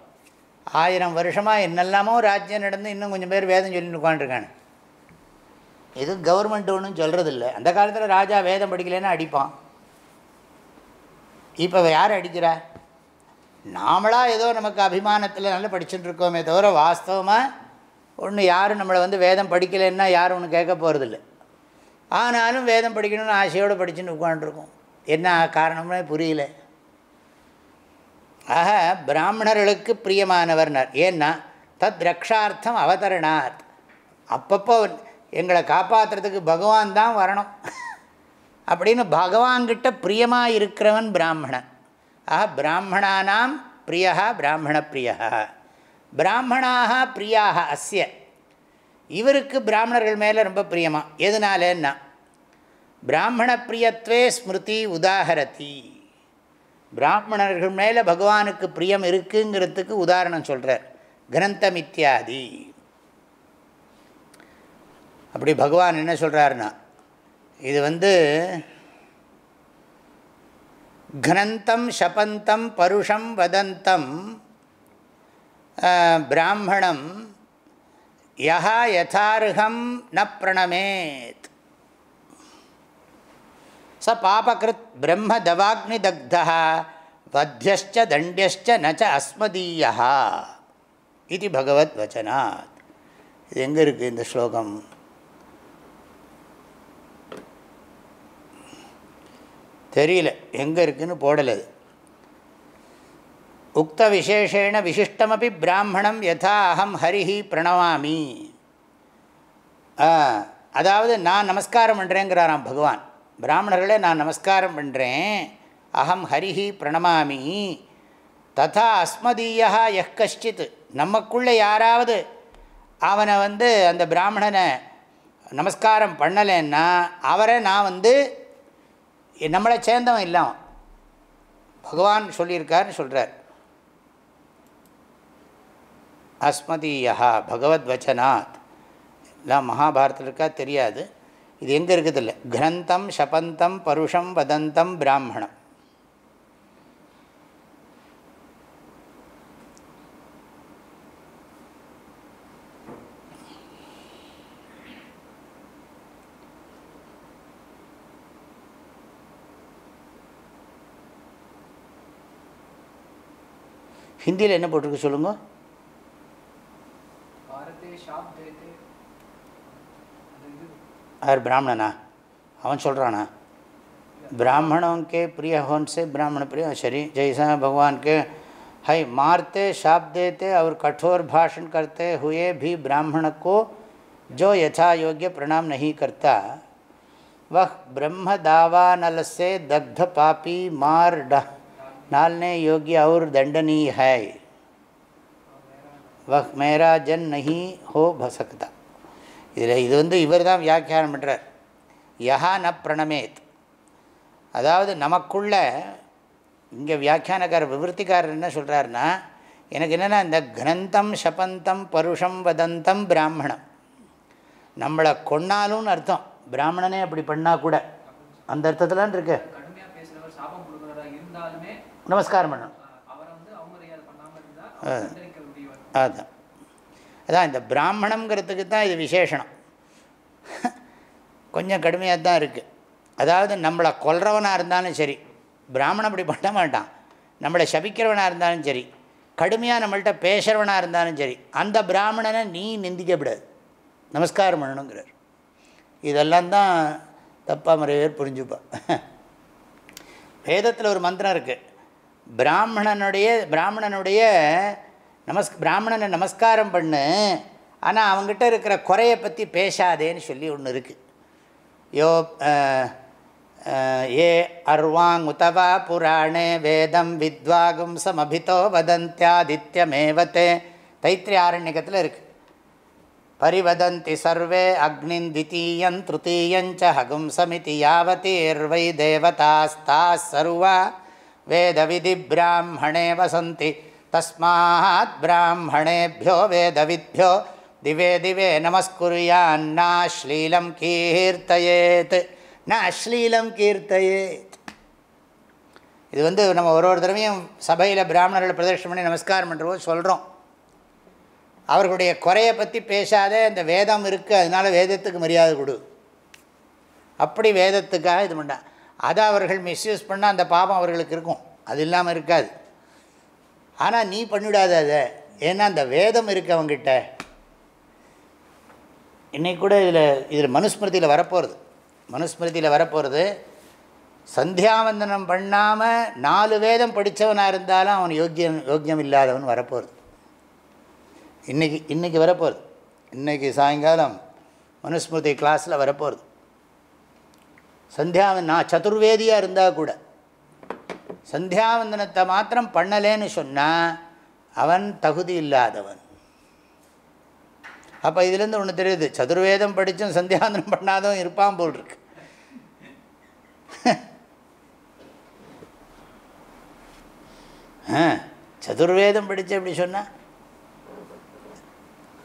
ஆயிரம் வருஷமாக என்னெல்லாமோ ராஜ்யம் நடந்து இன்னும் கொஞ்சம் பேர் வேதம் சொல்லிட்டு உட்காந்துருக்கானு இது கவர்மெண்ட் ஒன்றும் சொல்கிறதில்ல அந்த காலத்தில் ராஜா வேதம் படிக்கலைன்னா அடிப்பான். இப்போ யார் அடிக்கிறா? நாமளாக ஏதோ நமக்கு அபிமானத்தில் நல்லா படிச்சுட்டுருக்கோமே தவிர வாஸ்தவமாக ஒன்று யாரும் நம்மளை வந்து வேதம் படிக்கலைன்னா யாரும் ஒன்று கேட்க போகிறதில்ல ஆனாலும் வேதம் படிக்கணும்னு ஆசையோடு படிச்சுன்னு உட்காந்துருக்கோம் என்ன காரணம்னே புரியல. ஆக பிராமணர்களுக்கு பிரியமானவர்னர். ஏன்னா தத் ரக்ஷார்த்தம் அவதரணாத். அப்பப்போ எங்களை காப்பாற்றுறதுக்கு பகவான் தான் வரணும். அப்படின்னு பகவான்கிட்ட பிரியமாக இருக்கிறவன் பிராமணன். ஆஹா பிராமணானாம் பிரியா பிராமண பிரியா பிராமணாக பிரியாக அஸ்ய. இவருக்கு பிராமணர்கள் மேலே ரொம்ப பிரியமா. எதனாலன்னா பிராமண பிரியத்வே ஸ்மிருதி உதாகரத்தி பிராமணர்கள் மேலே பகவானுக்கு பிரியம் இருக்குங்கிறதுக்கு உதாரணம் சொல்கிறார் கிரந்தம் இத்தியாதி. அப்படி பகவான் என்ன சொல்கிறாருன்னா இது வந்து கனந்தம் சபந்தம் பருஷம் வதந்தம் பிராமணம் யஹா யதார்ஹம் ந பிரணமேத். ச பாபகிருத் பிரம்ம தவாக்னி தக்தா வத்தியச்ச தண்டியச்ச நச்ச அஸ்மதீயா இது பகவத் வச்சனாத். இது எங்கே இருக்குது இந்த ஸ்லோகம்? தெரியல. எங்கே இருக்குதுன்னு போடலை உக்த விசேஷேண விசிஷ்டமபி பிராமணம் யதா அகம் ஹரிஹி பிரணவாமி. அதாவது நான் நமஸ்காரம் பண்ணுறேங்கிறாராம் பகவான். பிராமணர்களே நான் நமஸ்காரம் பண்ணுறேன் அகம் ஹரிஹி பிரணமாமி. ததா அஸ்மதீயா எஹ் கஷ்டித். நமக்குள்ளே யாராவது அவனை வந்து அந்த பிராமணனை நமஸ்காரம் பண்ணலைன்னா அவரை நான் வந்து நம்மளை சேர்ந்தவன் இல்லாம பகவான் சொல்லியிருக்காருன்னு சொல்கிறார் அஸ்மதீயா பகவத் வச்சனாத். எல்லாம் மகாபாரத்தில் இருக்கா? தெரியாது. இது எங்கே இருக்குதில்ல? கிரந்தம் சபந்தம் பருஷம் வதந்தம் பிராமணம். ஹிந்தியில் என்ன போட்டிருக்கு சொல்லுங்கள் யார் பிராமணனா அவன் சொல்கிறானா ब्राह्मणों के प्रिय होने से ब्राह्मण प्रिय शरीर जैसा भगवान के है मारते शाप देते और कठोर भाषण करते हुए भी ब्राह्मण को जो यथा योग्य प्रणाम नहीं करता वह ब्रह्म दावा नल से दग्ध पापी मार डालने योग्य और दंडनीय है वह मेरा जन नहीं हो सकता இதில் இது வந்து இவர் தான் வியாக்கியானம் பண்ணுறார் யஹா ந பிரணமேத். அதாவது நமக்குள்ள இங்கே வியாக்கியானக்கார விவருத்திக்காரர் என்ன சொல்கிறாருன்னா எனக்கு என்னென்னா இந்த கிரந்தம் சபந்தம் பருஷம் வதந்தம் பிராமணம். நம்மளை கொன்னாலும்னு அர்த்தம். பிராமணனே அப்படி பண்ணால் கூட. அந்த அர்த்தத்துலான் இருக்கு. நமஸ்காரம் பண்ணணும். அதுதான் அதான் இந்த பிராமணங்கிறதுக்கு தான் இது விசேஷனம். கொஞ்சம் கடுமையாக தான் இருக்குது அதாவது நம்மளை கொல்றவனாக இருந்தாலும் சரி பிராமணம் அப்படி பண்ண மாட்டான். நம்மளை சபிக்கிறவனாக இருந்தாலும் சரி கடுமையாக நம்மள்கிட்ட பேசுகிறவனாக இருந்தாலும் சரி அந்த பிராமணனை நீ நிந்திக்கப்படாது நமஸ்காரம் பண்ணணுங்கிறார். இதெல்லாம் தான் தப்பாக நிறைய பேர் புரிஞ்சுப்பா. வேதத்தில் ஒரு மந்திரம் இருக்குது பிராமணனுடைய பிராமணனுடைய நமஸ் பிராமணனை நமஸ்காரம் பண்ணு. ஆனால் அவங்ககிட்ட இருக்கிற குறையை பற்றி பேசாதேன்னு சொல்லி ஒன்று இருக்குது யோ ஏ அர்வாங் உதவா புராணே வேதம் வித்வாகும் சமபிதோ வதந்தியாதித்யமேவத்தே. தைத்திரி ஆரண்யகத்தில் இருக்குது பரிவதந்தி சர்வே அக்னின் தித்தீயன் திருத்தீயஞ்ச ஹகும்சமிதி யாவதீர்வை தேவதாஸ்தாஸ் சர்வா. வேதவிதி பிராமணே வசந்தி தஸ்மாத் பிராமணேபியோ வேதவித்யோ திவே திவே நமஸ்குரியான்னாஸ்லீலம் கீர்த்தயேத் நான் அஸ்லீலம் கீர்த்தயேத் இது வந்து நம்ம ஒரு ஒரு தடவையும் சபையில் பிராமணர்களை பிரதர்ஷனம் பண்ணி நமஸ்காரம் பண்ணுறபோது சொல்கிறோம் அவர்களுடைய குறையை பற்றி பேசாத இந்த வேதம் இருக்குது அதனால் வேதத்துக்கு மரியாதை கொடு. அப்படி வேதத்துக்காக இது பண்ணா. அதை அவர்கள் மிஸ்யூஸ் பண்ணால் அந்த பாபம் அவர்களுக்கு இருக்கும். அது இல்லாமல் இருக்காது. ஆனால் நீ பண்ணிவிடாத அதை. ஏன்னா அந்த வேதம் இருக்கு அவங்ககிட்ட இன்றைக்கி கூட இதில் இதில் மனுஸ்மிருதியில் வரப்போகிறது மனுஸ்மிருதியில் வரப்போகிறது சந்தியாவந்தனம் பண்ணாமல் நாலு வேதம் படித்தவனாக இருந்தாலும் அவன் யோக்கியம் யோக்கியம் இல்லாதவன் வரப்போகிறது இன்றைக்கி இன்றைக்கி வரப்போகிறது இன்றைக்கி சாயங்காலம் மனுஸ்மிருதி கிளாஸில் வரப்போகிறது சந்தியாவன் நான் சதுர்வேதியாக இருந்தால் கூட சந்தியாவந்தனத்தை மாத்திரம் பண்ணலேன்னு சொன்னால் அவன் தகுதி இல்லாதவன். அப்போ இதுலேருந்து ஒன்று தெரியுது. சதுர்வேதம் படித்தும் சந்தியாவந்தனம் பண்ணாதவன் இருப்பான் போல் இருக்கு சதுர்வேதம் படித்து எப்படி சொன்னால்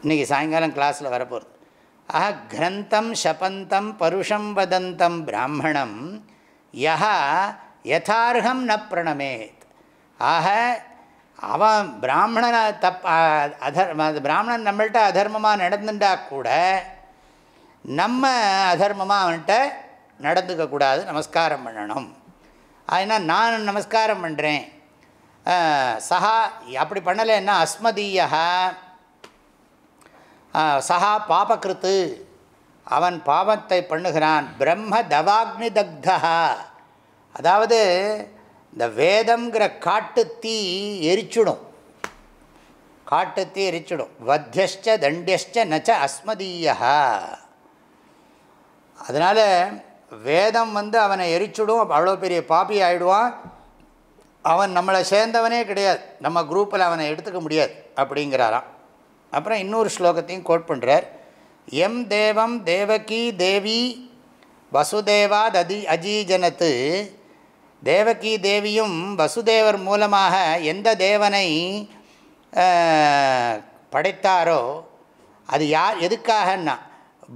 இன்றைக்கி சாயங்காலம் கிளாஸில் வரப்போகிறது ஆஹா கிரந்தம் ஷபந்தம் பருஷம் வதந்தம் பிராமணம் யா யதார்ஹம் ந பிரணமேத். ஆக அவன் பிராமணனை தப் அதர் பிராமணன் நம்மள்கிட்ட அதர்மமாக நடந்துட்டா கூட நம்ம அதர்மமாக அவன்கிட்ட நடந்துக்கக்கூடாது நமஸ்காரம் பண்ணணும். அதனால் நான் நமஸ்காரம் பண்ணுறேன் சஹா அப்படி பண்ணலைன்னா அஸ்மதீயா சஹா பாபகிருத்து அவன் பாவத்தை பண்ணுகிறான். பிரம்ம தவாக்னி தக்தா அதாவது இந்த வேதம்ங்கிற காட்டு தீ எரிச்சுடும். காட்டுத்தீ எரிச்சுடும். வத்தியஷ்ட தண்டியஷ்ட நச்ச அஸ்மதீயா அதனால் வேதம் வந்து அவனை எரிச்சுடும். அவ்வளோ பெரிய பாப்பி ஆகிடுவான் அவன் நம்மளை சேர்ந்தவனே கிடையாது. நம்ம குரூப்பில் அவனை எடுத்துக்க முடியாது அப்படிங்கிறாராம். அப்புறம் இன்னொரு ஸ்லோகத்தையும் கோட் பண்ணுறார் எம் தேவம் தேவகி தேவி வசுதேவாத் அதி அஜீஜனத்து தேவகி தேவியும் வசுதேவர் மூலமாக எந்த தேவனை படைத்தாரோ அது யார் எதுக்காகன்னா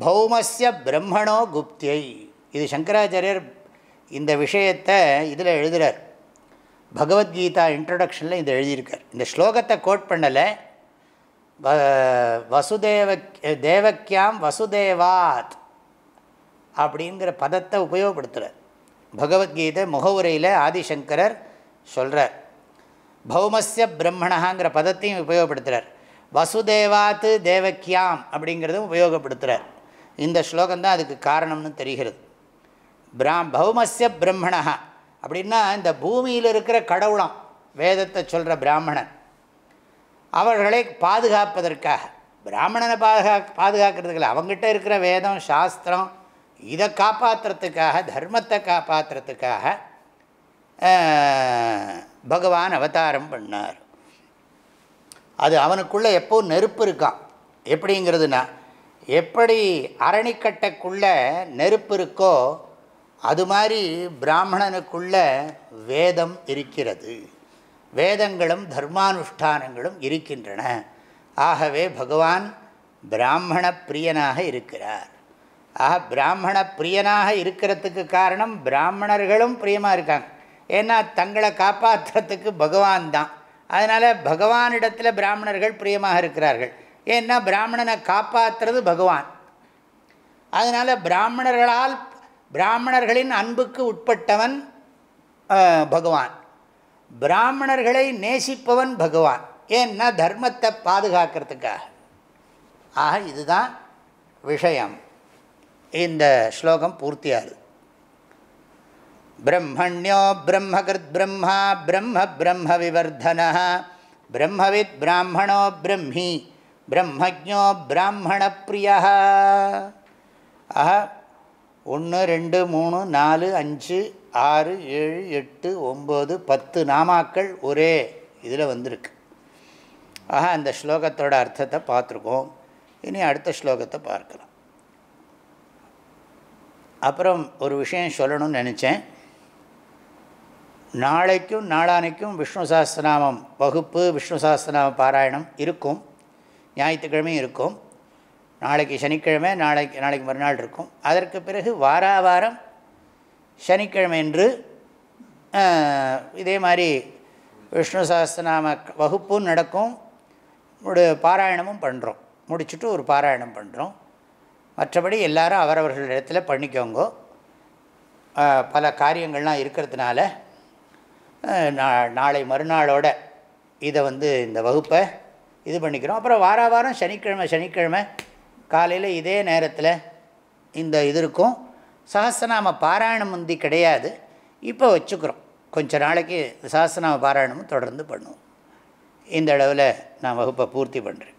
பௌமஸ்ய பிரம்மணோ குப்தியை. இது சங்கராச்சாரியர் இந்த விஷயத்தை இதில் எழுதுகிறார் பகவத்கீதா இன்ட்ரடக்ஷனில் இதை எழுதியிருக்கார். இந்த ஸ்லோகத்தை கோட் பண்ணலை. வசுதேவ தேவக்கியாம் வசுதேவாத் அப்படிங்கிற பதத்தை உபயோகப்படுத்துகிறார் பகவத்கீதை முகவுரையில் ஆதிசங்கரர் சொல்கிறார் பௌமஸ்ய பிரம்மணாங்கிற பதத்தையும் உபயோகப்படுத்துகிறார் வசுதேவாத்து தேவக்கியாம் அப்படிங்கிறதும் உபயோகப்படுத்துகிறார் இந்த ஸ்லோகம்தான் அதுக்கு காரணம்னு தெரிகிறது. பிரா பௌமஸ்ய பிரம்மணா அப்படின்னா இந்த பூமியில் இருக்கிற கடவுளாம் வேதத்தை சொல்கிற பிராமணன். அவர்களை பாதுகாப்பதற்காக. பிராமணனை பாதுகா பாதுகாக்கிறதுக்கு இல்லை அவங்ககிட்ட இருக்கிற வேதம் சாஸ்திரம் இதை காப்பாற்றுறதுக்காக தர்மத்தை காப்பாற்றுறதுக்காக பகவான் அவதாரம் பண்ணார். அது அவனுக்குள்ளே எப்போ நெருப்பு இருக்கான்? எப்படிங்கிறதுனா எப்படி அரணிக்கட்டைக்குள்ளே நெருப்பு இருக்கோ அது மாதிரி பிராமணனுக்குள்ள வேதம் இருக்கிறது. வேதங்களும் தர்மானுஷ்டானங்களும் இருக்கின்றன. ஆகவே பகவான் பிராமண பிரியனாக இருக்கிறார். ஆக பிராமண பிரியனாக இருக்கிறதுக்கு காரணம் பிராமணர்களும் பிரியமாக இருக்காங்க. ஏன்னா தங்களை காப்பாற்றுறதுக்கு பகவான் தான். அதனால் பகவானிடத்தில் பிராமணர்கள் பிரியமாக இருக்கிறார்கள். ஏன்னா பிராமணனை காப்பாற்றுறது பகவான். அதனால் பிராமணர்களால் பிராமணர்களின் அன்புக்கு உட்பட்டவன் பகவான். பிராமணர்களை நேசிப்பவன் பகவான். ஏன்னா தர்மத்தை பாதுகாக்கிறதுக்காக. ஆக இதுதான் விஷயம். இந்த ஸ்லோகம் பூர்த்தியாகுது பிரம்மண்யோ பிரம்மகிருத் பிரம்மா பிரம்ம பிரம்ம விவர்தன பிரம்மவித் பிராமணோ பிரம்மி பிரம்மஜோ பிராமண பிரியா ஆஹா ஒன்று ரெண்டு மூணு நாலு அஞ்சு ஆறு ஏழு எட்டு ஒம்பது பத்து நாமாக்கள் ஒரே இதில் வந்திருக்கு ஆஹா அந்த ஸ்லோகத்தோட அர்த்தத்தை பார்த்துருக்கோம். இனி அடுத்த ஸ்லோகத்தை பார்க்கலாம். அப்புறம் ஒரு விஷயம் சொல்லணும்னு நினச்சேன். நாளைக்கும் நாளானைக்கும் விஷ்ணு சாஸ்திரநாமம் வகுப்பு விஷ்ணு சாஸ்திரநாம பாராயணம் இருக்கும். ஞாயிற்றுக்கிழமையும் இருக்கும். நாளைக்கு சனிக்கிழமை நாளைக்கு நாளைக்கு மறுநாள் இருக்கும். அதற்கு பிறகு வாரா வாரம் சனிக்கிழமை என்று இதே மாதிரி விஷ்ணு சாஸ்திரநாம வகுப்பும் நடக்கும். பாராயணமும் பண்ணுறோம் முடிச்சுட்டு ஒரு பாராயணம் பண்ணுறோம் மற்றபடி எல்லாரும் அவரவர்கள் இடத்துல பண்ணிக்கோங்க. பல காரியங்கள்லாம் இருக்கிறதுனால நா- நாளை மறுநாளோட இதை வந்து இந்த வகுப்பை இது பண்ணிக்கிறோம். அப்புறம் வார வாரம் சனிக்கிழமை சனிக்கிழமை காலையில் இதே நேரத்தில் இந்த இது இருக்கும். சஹசிரநாம பாராயணம் முந்தி கிடையாது. இப்போ வச்சுக்கிறோம். கொஞ்ச நாளைக்கு சஹசிரநாம பாராயணமும் தொடர்ந்து பண்ணுவோம். இந்த அளவில் நான் வகுப்பை பூர்த்தி பண்ணுறேன்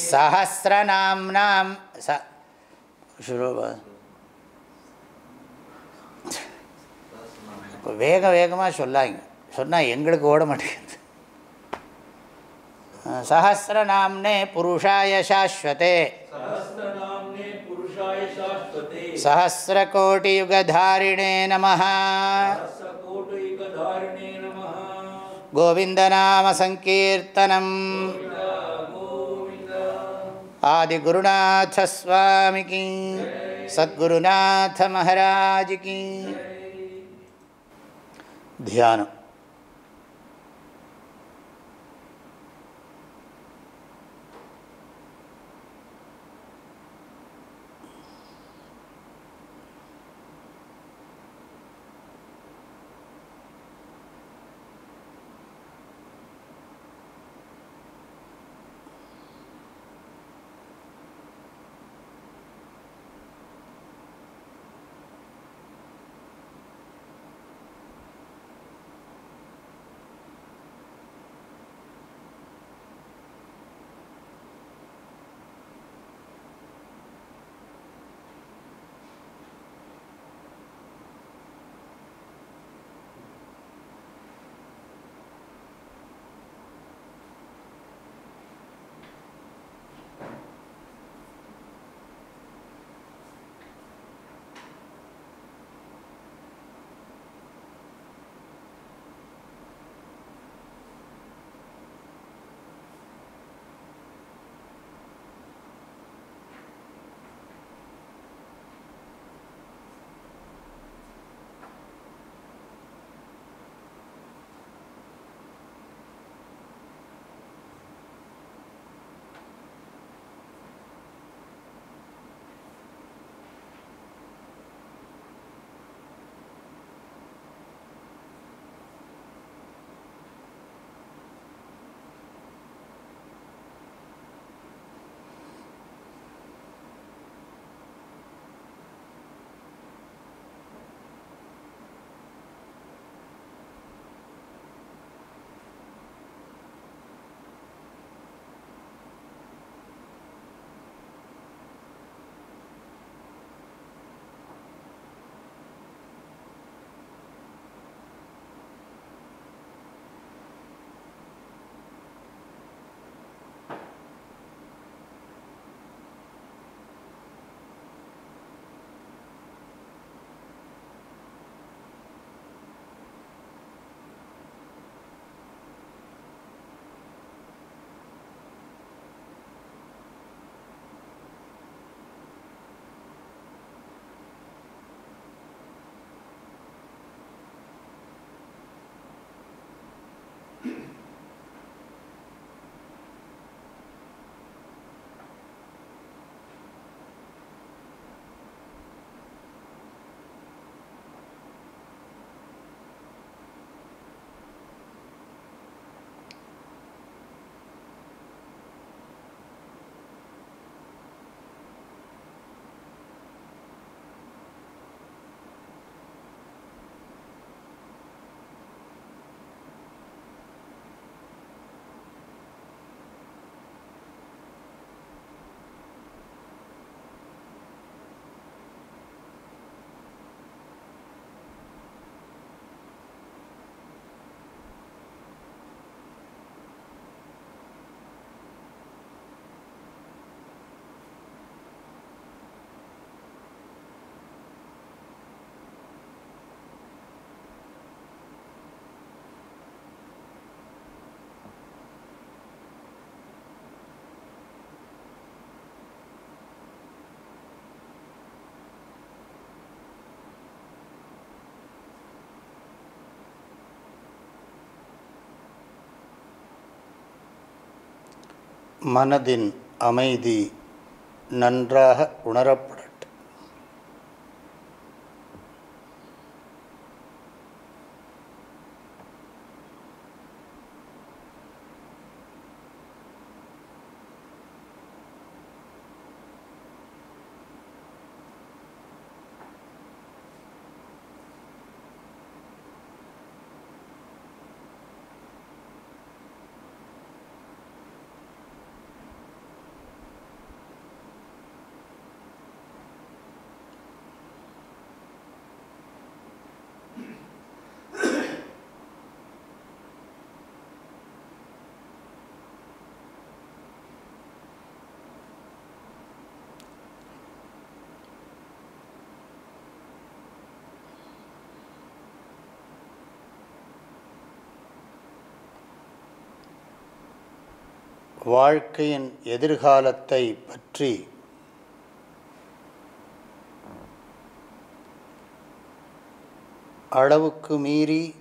சிரோருவாகவே சஹசிரநாம்னாம் ச சிரோபா இப்போ வேக வேகமாக சொல்லாங்க சொன்னால் எங்களுக்கு ஓட மாட்டேங்குது சஹசிரநாம்னே புருஷாய சாஸ்வதே सहस्रनाम्ने पुरुषाय शाश्वते सहस्रकोटियुगधारिणे आदिगुरुनाथस्वामि की सद्गुरुनाथ की ध्यानम्। மனதின் அமைதி நன்றாக உணரப்ப வாழ்க்கையின் எதிர்காலத்தை பற்றி அளவுக்கு மீறி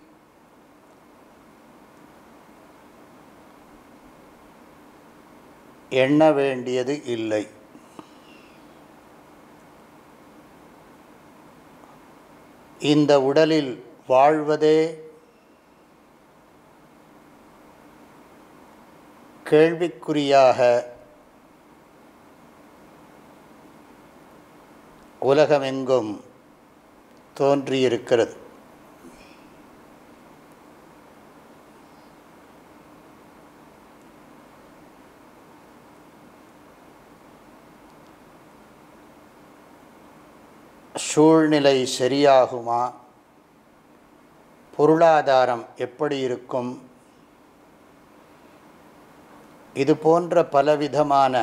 எண்ண வேண்டியது இல்லை. இந்த உடலில் வாழ்வதே கேள்விக்குறியாக உலகமெங்கும் தோன்றியிருக்கிறது. சூழ்நிலை சரியாகுமா? பொருளாதாரம் எப்படி இருக்கும்? இது போன்ற பலவிதமான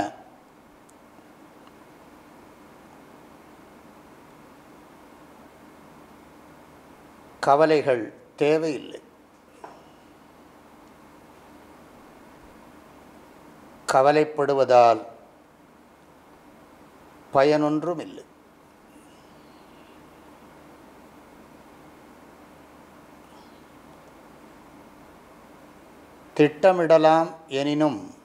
கவலைகள் தேவையில்லை. கவலைப்படுவதால் பயனொன்றும் இல்லை திட்டமிடலாம் எனினும்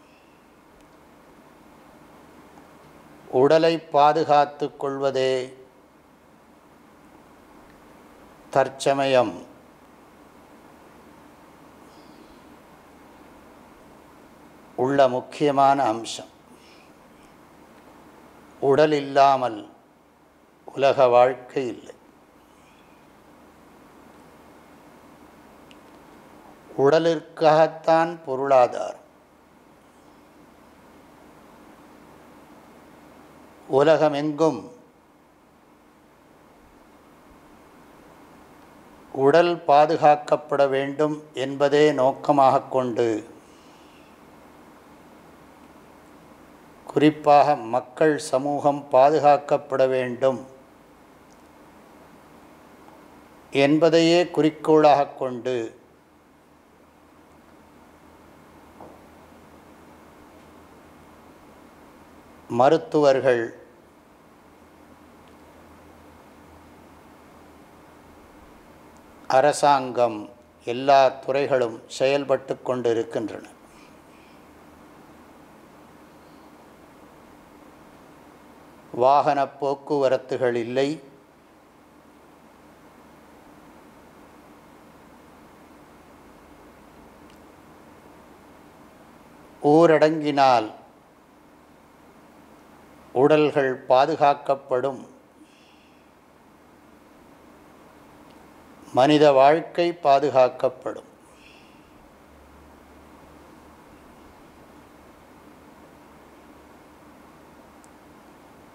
உடலை பாதுகாத்து கொள்வதே தற்சமயம். உள்ள முக்கியமான அம்சம். உடல் இல்லாமல் உலக வாழ்க்கை இல்லை. உடலிற்காகத்தான் பொருளாதாரம். உலகமெங்கும் உடல் பாதுகாக்கப்பட வேண்டும் என்பதே நோக்கமாக கொண்டு குறிப்பாக மக்கள் சமூகம் பாதுகாக்கப்பட வேண்டும் என்பதையே குறிக்கோளாக கொண்டு மருத்துவர்கள் அரசாங்கம் எல்லா துறைகளும் செயல்பட்டு கொண்டிருக்கின்றன. வாகன போக்குவரத்துகள் இல்லை. ஊரடங்கினால் உடல்கள் பாதுகாக்கப்படும் மனித வாழ்க்கை பாதுகாக்கப்படும்.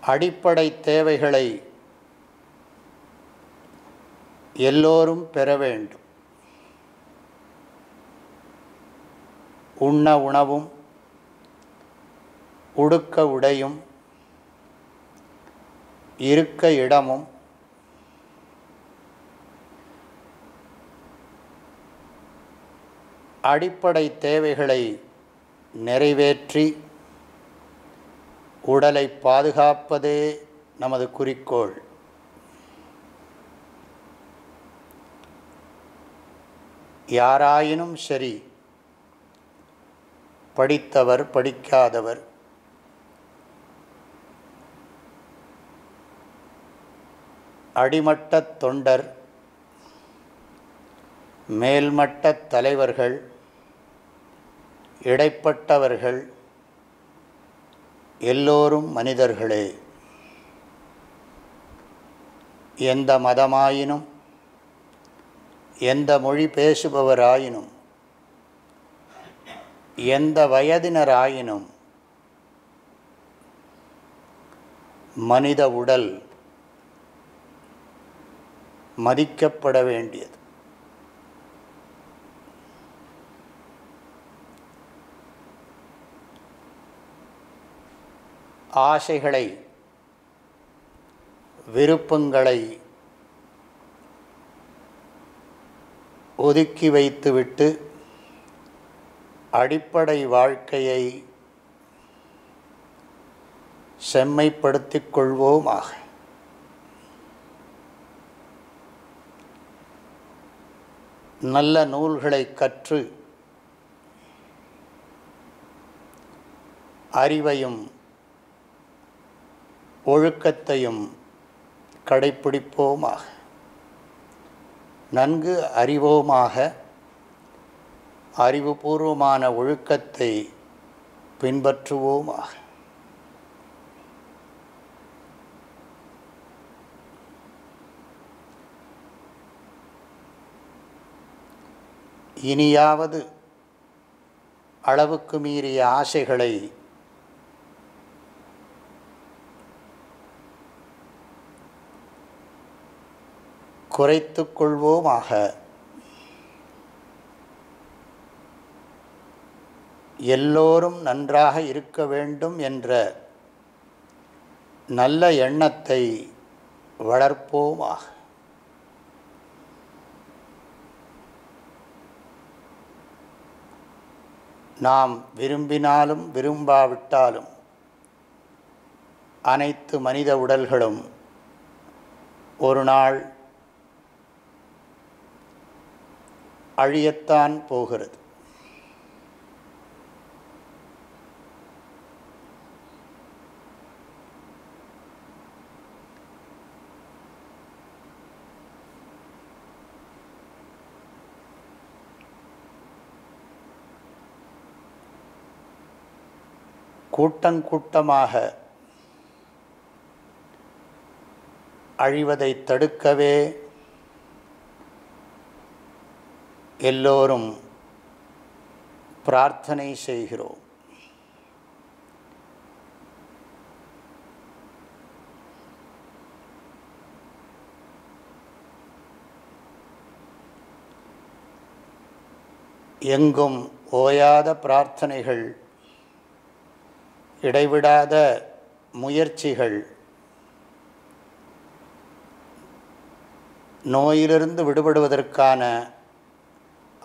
அடிப்படை தேவைகளை எல்லோரும் பெற வேண்டும். உண்ண உணவும் உடுக்க உடையும் இருக்க இடமும் அடிப்படை தேவைகளை நிறைவேற்றி உடலை பாதுகாப்பதே நமது குறிக்கோள். யாராயினும் சரி படித்தவர் படிக்காதவர் அடிமட்ட தொண்டர் மேல்மட்ட தலைவர்கள் இடைப்பட்டவர்கள் எல்லோரும் மனிதர்களே. எந்த மதமாயினும் எந்த மொழி பேசுபவராயினும் எந்த வயதினராயினும் மனித உடல் மதிக்கப்பட வேண்டியது. ஆசைகளை விருப்பங்களை ஒதுக்கி வைத்துவிட்டு அடிப்படை வாழ்க்கையை செம்மைப்படுத்திக் கொள்வோமாக. நல்ல நூல்களை கற்று அறிவையும் ஒழுக்கத்தையும் கடைப்பிடிப்போமாக. நன்கு அறிவோமாக அறிவுபூர்வமான ஒழுக்கத்தை பின்பற்றுவோமாக. இனியாவது அளவுக்கு மீறிய ஆசைகளை குறைத்து கொள்வோமாக எல்லோரும் நன்றாக இருக்க வேண்டும் என்ற நல்ல எண்ணத்தை வளர்ப்போமாக. நாம் விரும்பினாலும் விரும்பாவிட்டாலும் அனைத்து மனித உடல்களும் ஒரு நாள் அழியத்தான் போகிறது. கூட்டங்கூட்டமாக அழிவதை தடுக்கவே எல்லோரும் பிரார்த்தனை செய்கிறோம். எங்கும் ஓயாத பிரார்த்தனைகள் இடைவிடாத முயற்சிகள் நோயிலிருந்து விடுபடுவதற்கான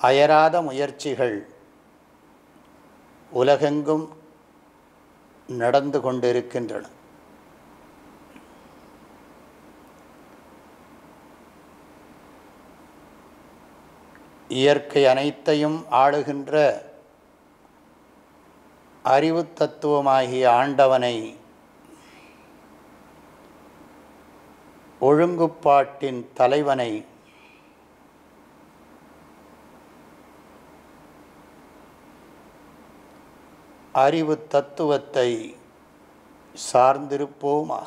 அயராத முயற்சிகள் உலகெங்கும் நடந்து கொண்டிருக்கின்றன. இயற்கை அனைத்தையும் ஆளுகின்ற அறிவு தத்துவமாகிய ஆண்டவனை ஒழுங்குப்பாட்டின் தலைவனை அறிவு தத்துவத்தை சார்ந்திருப்போமாக.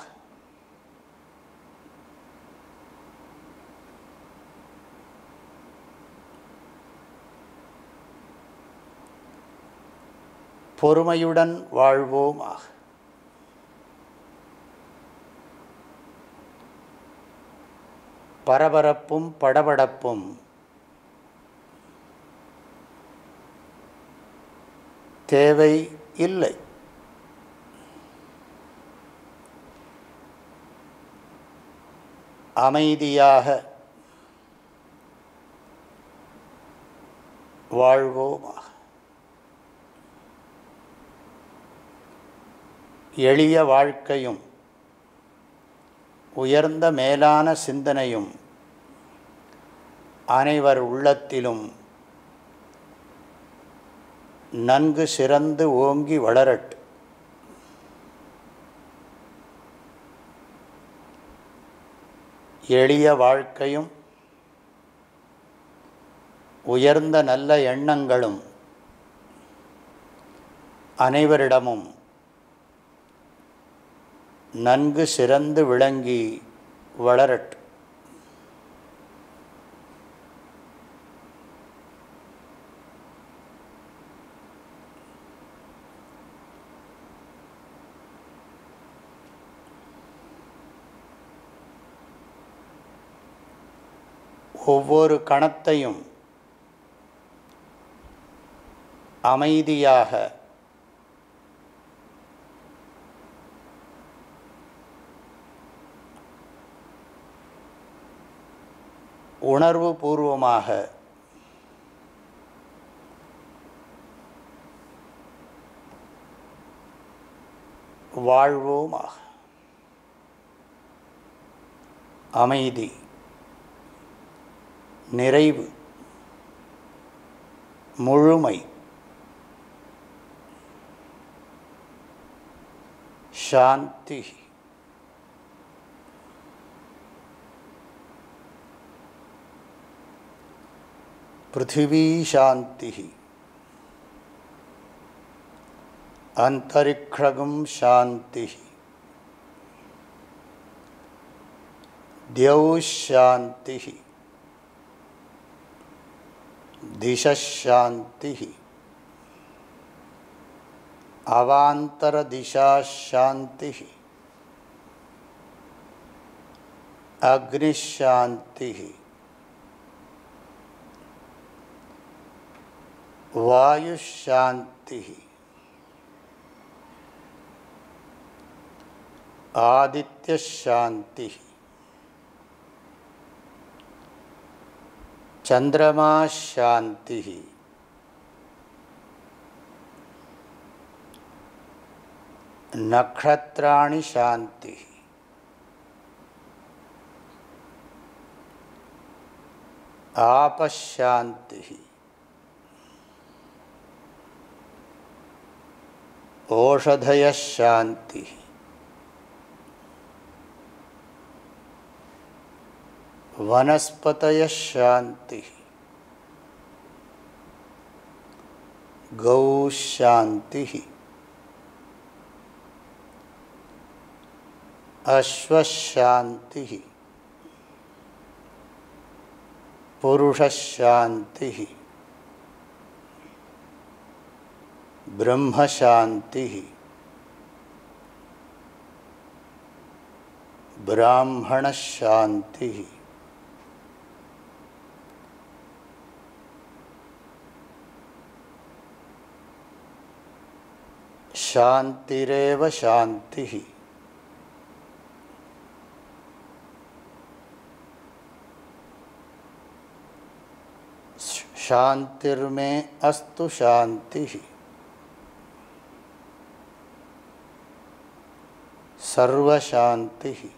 பொறுமையுடன் வாழ்வோமாக. பரபரப்பும் படபடப்பும் தேவை இல்லை. அமைதியாக வாழ்வோமாக. எளிய வாழ்க்கையும் உயர்ந்த மேலான சிந்தனையும் அனைவர் உள்ளத்திலும் நன்கு சிறந்து ஓங்கி வளரட். எளிய வாழ்க்கையும் உயர்ந்த நல்ல எண்ணங்களும் அனைவரிடமும் நன்கு சிறந்து விளங்கி வளரட்டு ஒவ்வொரு கணத்தையும் அமைதியாக உணர்வு பூர்வமாக வாழ்வோமாக. அமைதி. நிறைவு முழுமை சாந்தி பிருத்திவி சாந்தி அந்தரிக்ஷகம் சாந்தி द्यौ दिशाशांति अवांतर दिशा शांति अग्निशांति वायुशांति आदित्य शांति चंद्रमा शांति नक्षत्राणि शांति आपशांति ओषधय शांति वनस्पतयः शान्तिः। गौ शान्तिः। अश्वशान्तिः पुरुषशान्तिः ब्रह्मशान्तिः ब्राह्मणशान्तिः शांतिरव शांति। शांतिर्मे अस्तु शांति। ही सर्वशांति।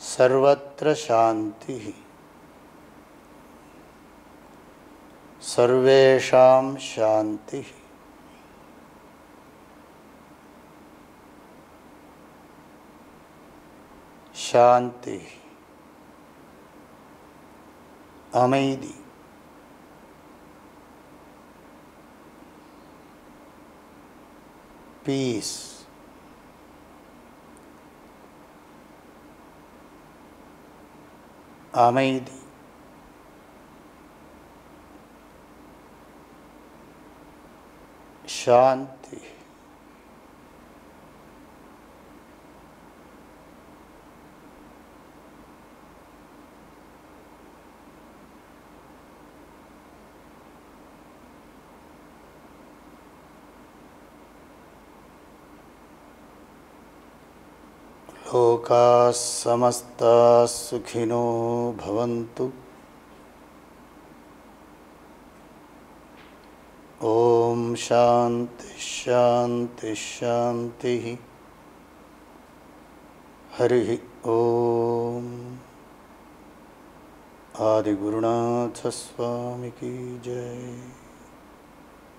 सर्वत्र शांति। ही सर्वेषां शान्तिः शान्तिः அமைதி பீஸ் அமைதி शांति। लोका समस्ता सुखिनो भवन्तु। ओम शांति शांति शांति हरि ओम। आदिगुनाथस्वामी की जय।